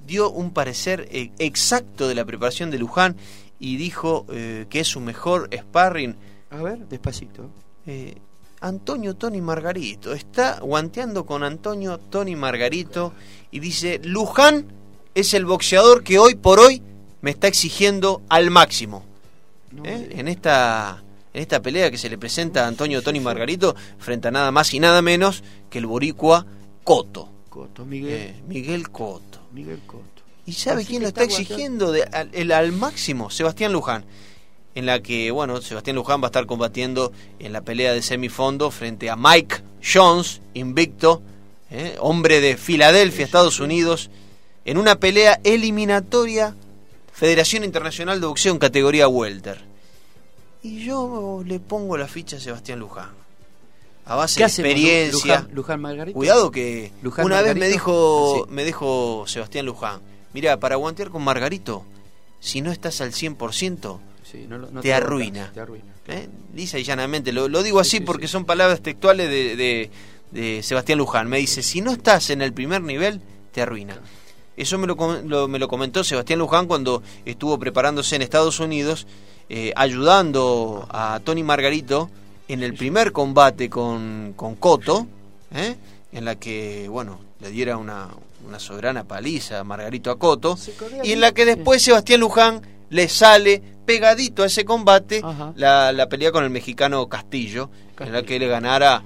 B: dio un parecer eh, exacto de la preparación de Luján y dijo que es su mejor sparring?
A: A ver, despacito.
B: Antonio Tony Margarito. Está guanteando con Antonio Tony Margarito y dice, Luján es el boxeador que hoy por hoy me está exigiendo al máximo. ¿Eh? En esta en esta pelea que se le presenta a Antonio Tony Margarito frente a nada más y nada menos que el boricua Coto.
A: Coto, Miguel. Eh,
B: Miguel Coto.
A: Miguel Coto.
B: ¿Y sabe quién lo está, exigiendo de, al, el, al máximo? Sebastián Luján. En la que, bueno, Sebastián Luján va a estar combatiendo en la pelea de semifondo frente a Mike Jones, invicto, ¿eh? hombre de Filadelfia, Estados Unidos en una pelea eliminatoria Federación Internacional de Boxeo en categoría welter. Y yo le pongo la ficha a Sebastián Luján. A base de experiencia.
A: Luján, Margarito.
B: Cuidado que una vez me dijo, me dijo Sebastián Luján, mira, para aguantar con Margarito, si no estás al 100%, te, arruina.
A: te, arruina.
B: ¿Eh? Lisa y llanamente, lo, digo así porque son palabras textuales de, de, Sebastián Luján. Me dice, si no estás en el primer nivel, te arruina. Eso me lo, me lo comentó Sebastián Luján cuando estuvo preparándose en Estados Unidos, eh, ayudando a Tony Margarito en el primer combate con, con Coto. ¿eh? en la que, bueno, le diera una, una soberana paliza a Margarito Acoto, y en la que después Sebastián Luján le sale pegadito a ese combate la, la, pelea con el mexicano Castillo, en la que le ganara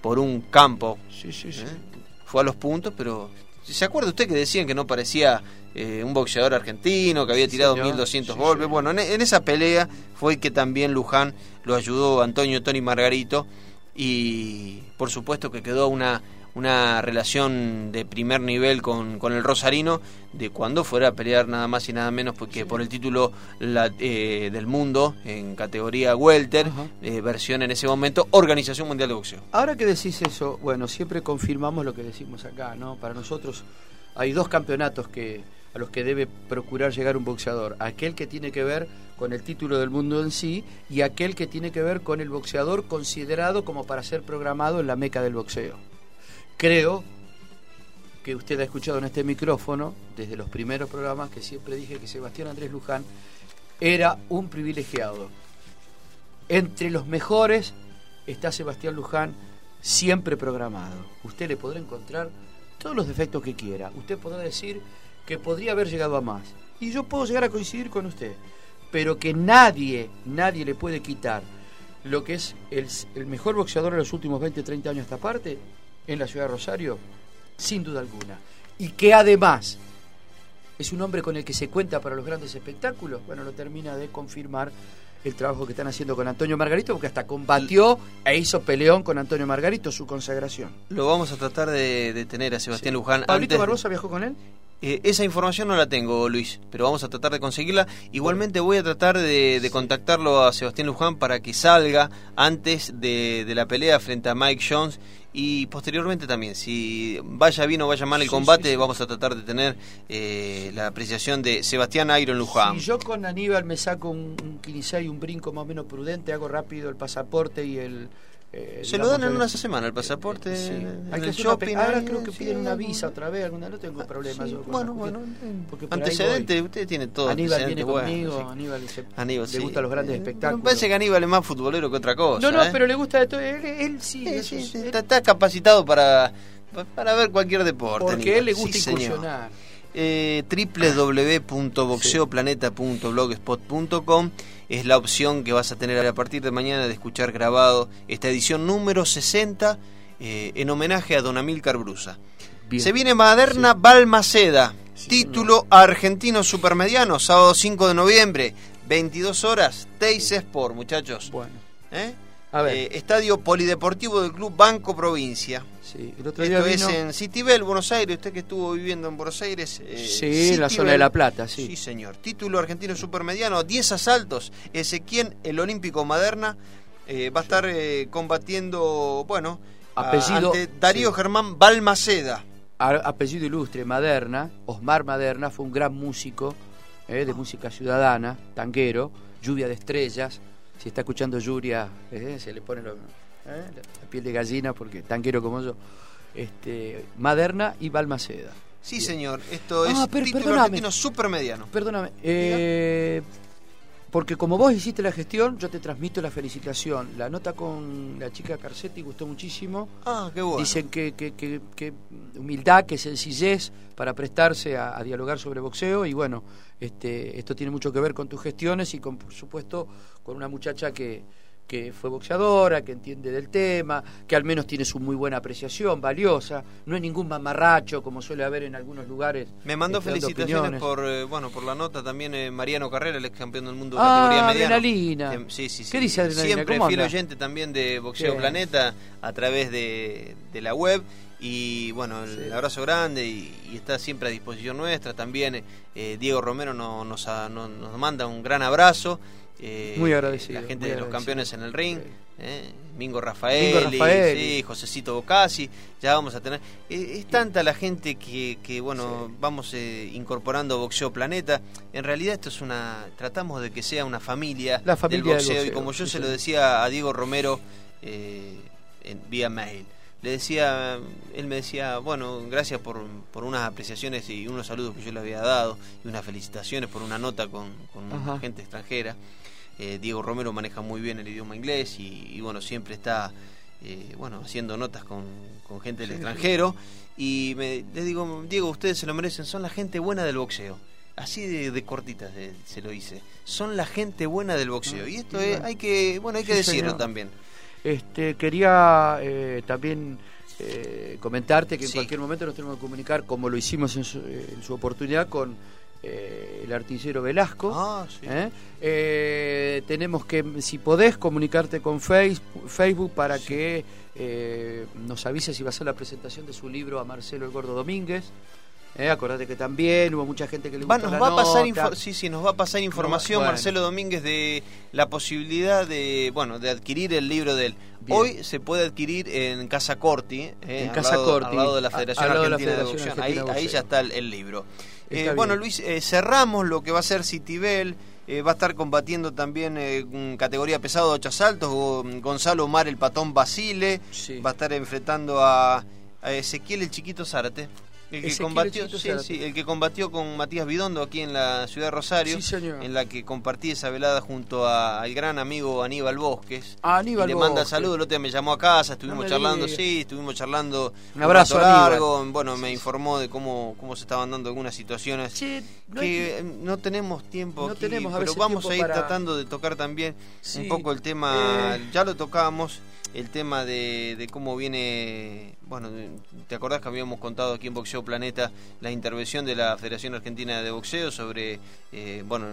B: por un campo.
A: Sí, sí, sí. ¿Eh?
B: Fue a los puntos, pero ¿se acuerda usted que decían que no parecía eh, un boxeador argentino, que había tirado 1200 golpes? Bueno, en, en, esa pelea fue que también Luján lo ayudó Antonio Tony Margarito y por supuesto que quedó una una relación de primer nivel con, con el Rosarino de cuando fuera a pelear nada más y nada menos porque por el título eh, del mundo en categoría welter, eh, versión en ese momento Organización Mundial de Boxeo.
A: Ahora que decís eso, bueno, siempre confirmamos lo que decimos acá, ¿no? Para nosotros hay dos campeonatos que a los que debe procurar llegar un boxeador, aquel que tiene que ver con el título del mundo en sí y aquel que tiene que ver con el boxeador considerado como para ser programado en la meca del boxeo. Creo que usted ha escuchado en este micrófono, desde los primeros programas, que siempre dije que Sebastián Andrés Luján era un privilegiado. Entre los mejores está Sebastián Luján siempre programado. Usted le podrá encontrar todos los defectos que quiera. Usted podrá decir que podría haber llegado a más. Y yo puedo llegar a coincidir con usted. Pero que nadie, nadie le puede quitar lo que es el, mejor boxeador de los últimos 20, 30 años a esta parte, en la ciudad de Rosario, sin duda alguna. Y que además es un hombre con el que se cuenta para los grandes espectáculos, bueno, lo termina de confirmar el trabajo que están haciendo con Antonio Margarito, porque hasta combatió e hizo peleón con Antonio Margarito, su consagración.
B: Lo vamos a tratar de, tener a Sebastián Luján.
A: ¿Pablito Barbosa viajó con él?
B: Eh, esa información no la tengo, Luis, pero vamos a tratar de conseguirla. Igualmente voy a tratar de, contactarlo a Sebastián Luján para que salga antes de, de, la pelea frente a Mike Jones y posteriormente también, si vaya bien o vaya mal el combate, vamos a tratar de tener eh, la apreciación de Sebastián Iron Luján.
A: Si yo con Aníbal me saco un, un y un brinco más o menos prudente, hago rápido el pasaporte y el
B: eh, se lo dan en una semana el pasaporte.
A: Hay que shopping. Ahora creo que piden una visa otra vez. Alguna, no tengo problema.
B: bueno, bueno. Porque antecedente, usted tiene todo.
A: Aníbal viene conmigo. Aníbal, Aníbal le gustan los grandes espectáculos.
B: Me parece que Aníbal es más futbolero que otra cosa.
A: No, no,
B: ¿eh?
A: pero le gusta de todo. Él, sí.
B: Está, capacitado para, para ver cualquier deporte.
A: Porque él le gusta incursionar.
B: Eh, www.boxeoplaneta.blogspot.com es la opción que vas a tener a partir de mañana de escuchar grabado esta edición número 60 eh, en homenaje a Don Amílcar Brusa. Se viene Maderna Balmaceda, título argentino supermediano, sábado 5 de noviembre, 22 horas, Teis Sport, muchachos.
A: Bueno.
B: ¿Eh? Eh, estadio Polideportivo del Club Banco Provincia.
A: Sí,
B: el otro Esto es en Citibel, Buenos Aires. Usted que estuvo viviendo en Buenos Aires.
A: Eh, sí, en la zona de La Plata, sí.
B: Sí, señor. Título argentino supermediano, 10 asaltos. Ese quien, el Olímpico Maderna, eh, va a estar combatiendo, bueno, apellido, ante Darío Germán Balmaceda.
A: apellido ilustre, Maderna. Osmar Maderna fue un gran músico de música ciudadana, tanguero, lluvia de estrellas si está escuchando Yuria, eh, se le pone eh, la piel de gallina porque tanquero como yo. Este, Maderna y Balmaceda.
B: Sí, señor. Esto ah, es título argentino supermediano.
A: Perdóname. Eh, porque como vos hiciste la gestión, yo te transmito la felicitación. La nota con la chica Carcetti gustó muchísimo.
B: Ah, qué bueno.
A: Dicen que, que, que, humildad, que sencillez para prestarse a, dialogar sobre boxeo. Y bueno, este, esto tiene mucho que ver con tus gestiones y con, por supuesto, con una muchacha que que fue boxeadora, que entiende del tema, que al menos tiene su muy buena apreciación, valiosa, no es ningún mamarracho como suele haber en algunos lugares.
B: Me mandó este, felicitaciones por eh, bueno por la nota también eh, Mariano Carrera, el ex campeón del mundo de ah, categoría mediana.
A: Adrenalina.
B: sí, sí, sí.
A: ¿Qué dice Adrenalina?
B: Siempre fiel oyente también de Boxeo Planeta a través de, la web y bueno, el abrazo grande y, está siempre a disposición nuestra. También eh, Diego Romero nos, nos manda un gran abrazo
A: eh, muy agradecido.
B: La gente de los campeones en el ring. Eh, Mingo Rafael, sí, Josecito Bocasi, ya vamos a tener. Eh, es tanta la gente que, que bueno, vamos eh, incorporando Boxeo Planeta. En realidad esto es una, tratamos de que sea una familia,
A: la familia
B: del boxeo, y como yo se lo decía a Diego Romero en, vía mail. Le decía, él me decía, bueno, gracias por, por unas apreciaciones y unos saludos que yo le había dado y unas felicitaciones por una nota con, con gente extranjera. Eh, Diego Romero maneja muy bien el idioma inglés y, bueno, siempre está eh, bueno, haciendo notas con, con gente del extranjero. Y me, les digo, Diego, ustedes se lo merecen, son la gente buena del boxeo. Así de, de cortitas de- se lo hice. Son la gente buena del boxeo. Y esto es- hay que, bueno, hay que
A: Sí,
B: decirlo
A: señor.
B: también.
A: Este, quería eh, también eh, comentarte que en
B: Sí.
A: cualquier momento nos tenemos que comunicar, como lo hicimos en su, en su oportunidad, con eh, el artillero Velasco.
B: Ah, sí.
A: ¿eh? Eh, tenemos que, si podés, comunicarte con Face- Facebook para que nos avise si va a ser la presentación de su libro a Marcelo El Gordo Domínguez. Eh, acordate que también hubo mucha gente que le gustó
B: nos
A: la
B: va a pasar sí, sí, nos va a pasar información
A: bueno.
B: Marcelo Domínguez de la posibilidad de, bueno, de adquirir el libro de él.
A: Bien.
B: Hoy se puede adquirir en Casa Corti, eh,
A: En
B: al
A: Casa
B: lado,
A: Corti,
B: al lado de la Federación
A: de la
B: Argentina de, Boxeo.
A: Argentina
B: Ahí, ya está el, el libro. Eh, bueno. Luis, eh, cerramos lo que va a ser Citibel. eh, va a estar combatiendo también eh, categoría pesado de ocho asaltos Go- Gonzalo Omar el Patón Basile.
A: Sí.
B: Va a estar enfrentando a, a Ezequiel el Chiquito Zárate. El que, combatió, sí, el que combatió con Matías Bidondo aquí en la ciudad de Rosario,
A: Sí,
B: en la que compartí esa velada junto a- al gran amigo Aníbal Bosques.
A: A Aníbal
B: y le manda saludos, el otro día me llamó a casa, estuvimos
A: No
B: charlando, sí, estuvimos charlando
A: Un abrazo,
B: largo, bueno, me informó de cómo, cómo se estaban dando algunas situaciones
A: Che, no
B: que eh, no tenemos tiempo
A: No
B: aquí,
A: tenemos a
B: pero vamos a ir
A: para-
B: tratando de tocar también un poco el tema,
A: eh.
B: ya lo tocábamos, el tema de, de cómo viene, bueno, ¿te acordás que habíamos contado aquí en Boxeo Planeta la intervención de la Federación Argentina de Boxeo sobre, eh, bueno,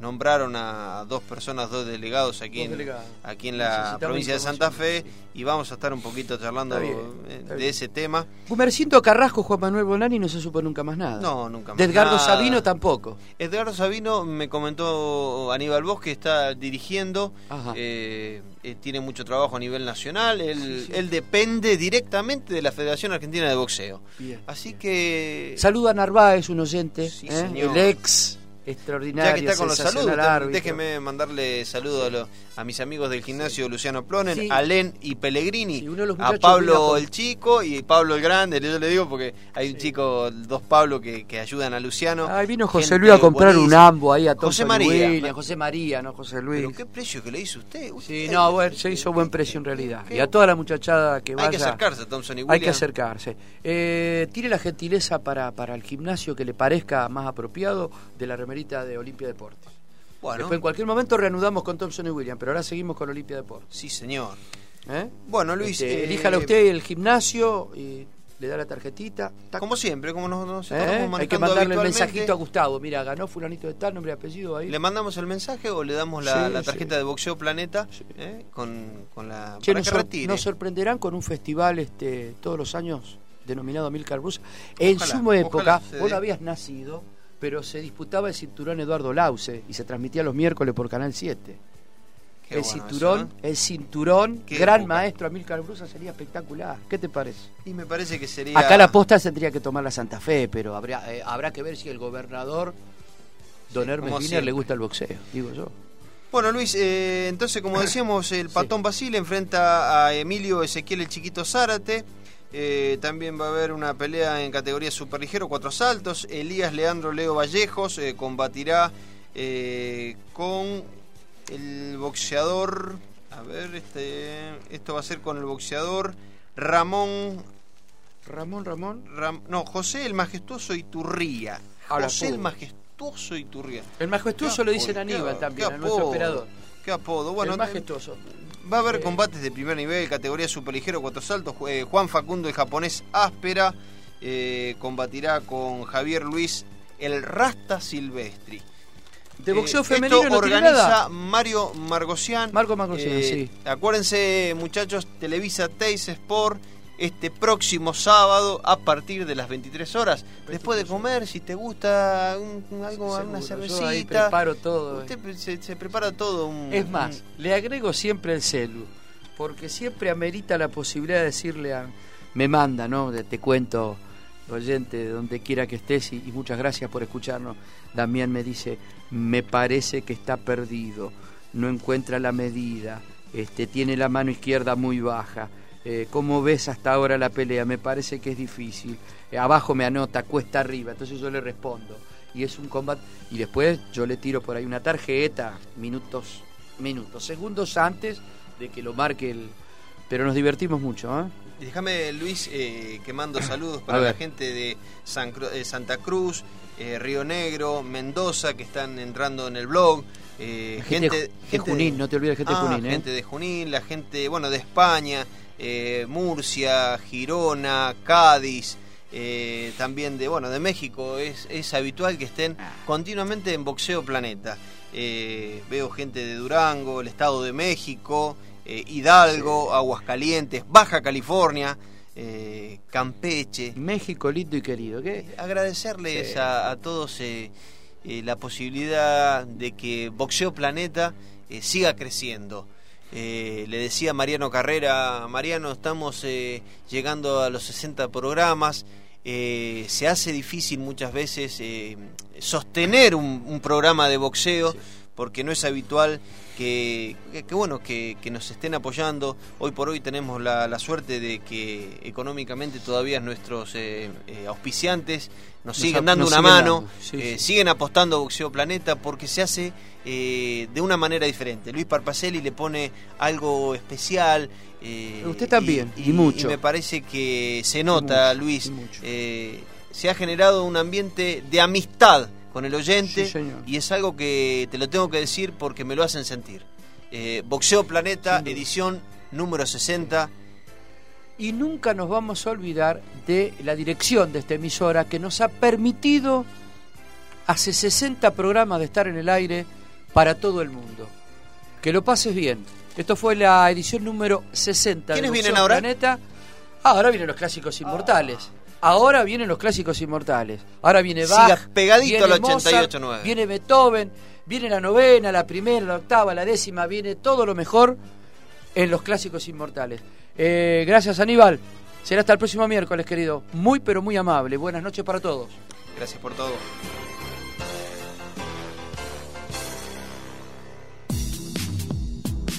B: nombraron a dos personas, dos delegados aquí,
A: Dos
B: en,
A: delegados.
B: aquí en la provincia de Santa Fe y vamos a estar un poquito charlando
A: Está bien,
B: eh, de
A: bien.
B: ese tema.
A: Gumercindo Carrasco, Juan Manuel Bonani no se supo nunca más nada.
B: No, nunca más.
A: De Edgardo
B: Nada.
A: Sabino tampoco.
B: Edgardo Sabino me comentó Aníbal Vos que está dirigiendo,
A: Ajá.
B: eh, eh, tiene mucho trabajo a nivel nacional, él,
A: Sí, sí.
B: él depende directamente de la Federación Argentina de Boxeo.
A: Bien,
B: Así
A: bien.
B: que...
A: Saluda a Narváez, un oyente,
B: Sí,
A: ¿eh?
B: señor.
A: el ex extraordinario.
B: Ya que está con los saludos, déjeme mandarle saludos a, los- a mis amigos del gimnasio Luciano Plonen,
A: Sí.
B: a Len y Pellegrini,
A: Sí,
B: a Pablo el chico y Pablo el grande, yo le digo porque hay un chico, dos Pablo que, que ayudan a Luciano.
A: Ay, vino José Luis a comprar un ambo ahí a
B: José
A: Thompson y
B: María.
A: Williams, José María, no José Luis.
B: Pero qué precio que le hizo usted.
A: Sí, no, bueno, se hizo buen precio en realidad.
B: ¿Qué?
A: Y a toda la muchachada que vaya.
B: Hay que acercarse a Thompson y
A: Hay
B: Williams.
A: que acercarse. Eh, tire la gentileza para, para el gimnasio que le parezca más apropiado de la de Olimpia Deportes.
B: Bueno,
A: Después en cualquier momento reanudamos con Thompson y Williams, pero ahora seguimos con Olimpia Deportes.
B: sí, señor.
A: ¿eh?
B: Bueno, Luis,
A: Este,
B: eh,
A: elíjala usted el gimnasio y le da la tarjetita. tac,
B: Como siempre, como nos, nos
A: ¿eh?
B: estamos
A: Hay que mandarle el mensajito a Gustavo. Mira, ganó fulanito de tal, nombre y apellido ahí.
B: ¿Le mandamos el mensaje o le damos la,
A: Sí,
B: la tarjeta
A: sí.
B: de Boxeo Planeta
A: Sí.
B: eh, con, con la...
A: Che,
B: para
A: nos,
B: que retire?
A: nos sorprenderán con un festival este todos los años denominado Milcar Bruce. En su época, vos no habías nacido, pero se disputaba el cinturón Eduardo Lause y se transmitía los miércoles por Canal 7.
B: Qué
A: el
B: bueno
A: cinturón,
B: eso, ¿eh?
A: el cinturón, gran
B: época.
A: maestro Amílcar Brusa sería espectacular. ¿Qué te parece?
B: Y me parece que sería...
A: Acá la posta tendría que tomar la Santa Fe, pero habría, eh, habrá que ver si el gobernador Don
B: Sí,
A: Hermes Wiener le gusta el boxeo, digo yo.
B: Bueno, Luis, eh, entonces, como decíamos, el Patón Basile enfrenta a Emilio Ezequiel el Chiquito Zárate. Eh, también va a haber una pelea en categoría superligero, cuatro saltos. Elías Leandro Leo Vallejos eh, combatirá eh, con el boxeador. A ver, este, esto va a ser con el boxeador Ramón.
A: Ramón, Ramón.
B: Ram- no, José el Majestuoso Iturría.
A: Ahora,
B: José el. Majestuoso Iturría.
A: El majestuoso lo
B: apodo,
A: Aníbal
B: qué-
A: también,
B: qué
A: a nuestro operador.
B: Qué apodo. Bueno,
A: el majestuoso.
B: Va a haber
A: Eh,
B: combates de primer nivel, categoría superligero, cuatro saltos. Eh, Juan Facundo, el japonés áspera, eh, combatirá con Javier Luis, el Rasta Silvestri.
A: De boxeo
B: Eh,
A: femenino
B: esto
A: no
B: organiza
A: nada.
B: Mario Margosian.
A: Marco Margosian, sí.
B: Acuérdense, muchachos, Televisa Teis Sport este próximo sábado a partir de las 23 horas. Después de comer, si te gusta un- un- algo,
A: Seguro,
B: una
A: yo
B: cervecita.
A: ahí preparo todo.
B: Usted se, se prepara todo. Un,
A: Es más, le agrego siempre el celu, porque siempre amerita la posibilidad de decirle a... Me manda, ¿no? De- Te cuento, oyente, donde quiera que estés, y, y muchas gracias por escucharnos. Damián me dice, me parece que está perdido, no encuentra la medida, este, tiene la mano izquierda muy baja. Eh, ¿Cómo ves hasta ahora la pelea? Me parece que es difícil. Eh, abajo me anota, cuesta arriba, entonces yo le respondo. Y es un combate. Y después yo le tiro por ahí una tarjeta, minutos, minutos, segundos antes de que lo marque el, pero nos divertimos mucho. ¿eh?
B: Déjame, Luis, eh, que mando saludos para la gente de Santa Cruz, eh, Río Negro, Mendoza, que están entrando en el blog.
A: Eh, gente, de Junín, no te olvides gente de ah, Junín.
B: ¿eh? Gente de Junín, la gente, bueno, de España, Murcia, Girona, Cádiz. también de bueno de México es, es habitual que estén ah. continuamente en Boxeo Planeta veo gente de Durango el Estado de México eh, Hidalgo, Aguascalientes, Baja California, eh, Campeche.
A: México lindo y querido. ¿qué?
B: Eh, agradecerles a, todos la posibilidad de que Boxeo Planeta siga creciendo. le decía Mariano Carrera, Mariano, estamos llegando a los 60 programas. se hace difícil muchas veces sostener un, programa de boxeo porque no es habitual que, bueno, que, nos estén apoyando. Hoy por hoy tenemos la, suerte de que económicamente todavía nuestros eh, eh, auspiciantes nos, siguen dando una mano, eh, siguen apostando a Boxeo Planeta porque se hace de una manera diferente. Luis Parpacelli le pone algo especial.
A: Usted también, y, mucho.
B: me parece que se nota, Luis, se ha generado un ambiente de amistad con el oyente y es algo que te lo tengo que decir porque me lo hacen sentir. Eh, Boxeo Planeta, edición número 60.
A: Y nunca nos vamos a olvidar de la dirección de esta emisora que nos ha permitido hace 60 programas de estar en el aire para todo el mundo. Que lo pases bien. Esto fue la edición número 60
B: ¿Quiénes de vienen ahora?
A: Planeta. Ah, ahora vienen los clásicos inmortales. Ahora vienen los clásicos inmortales. Ahora viene Bach.
B: pegadito al 88
A: Viene Beethoven, viene la novena, la primera, la octava, la décima, viene todo lo mejor en los clásicos inmortales. Eh, gracias, Aníbal. Será hasta el próximo miércoles, querido. Muy, pero muy amable. Buenas noches para todos.
B: Gracias por todo.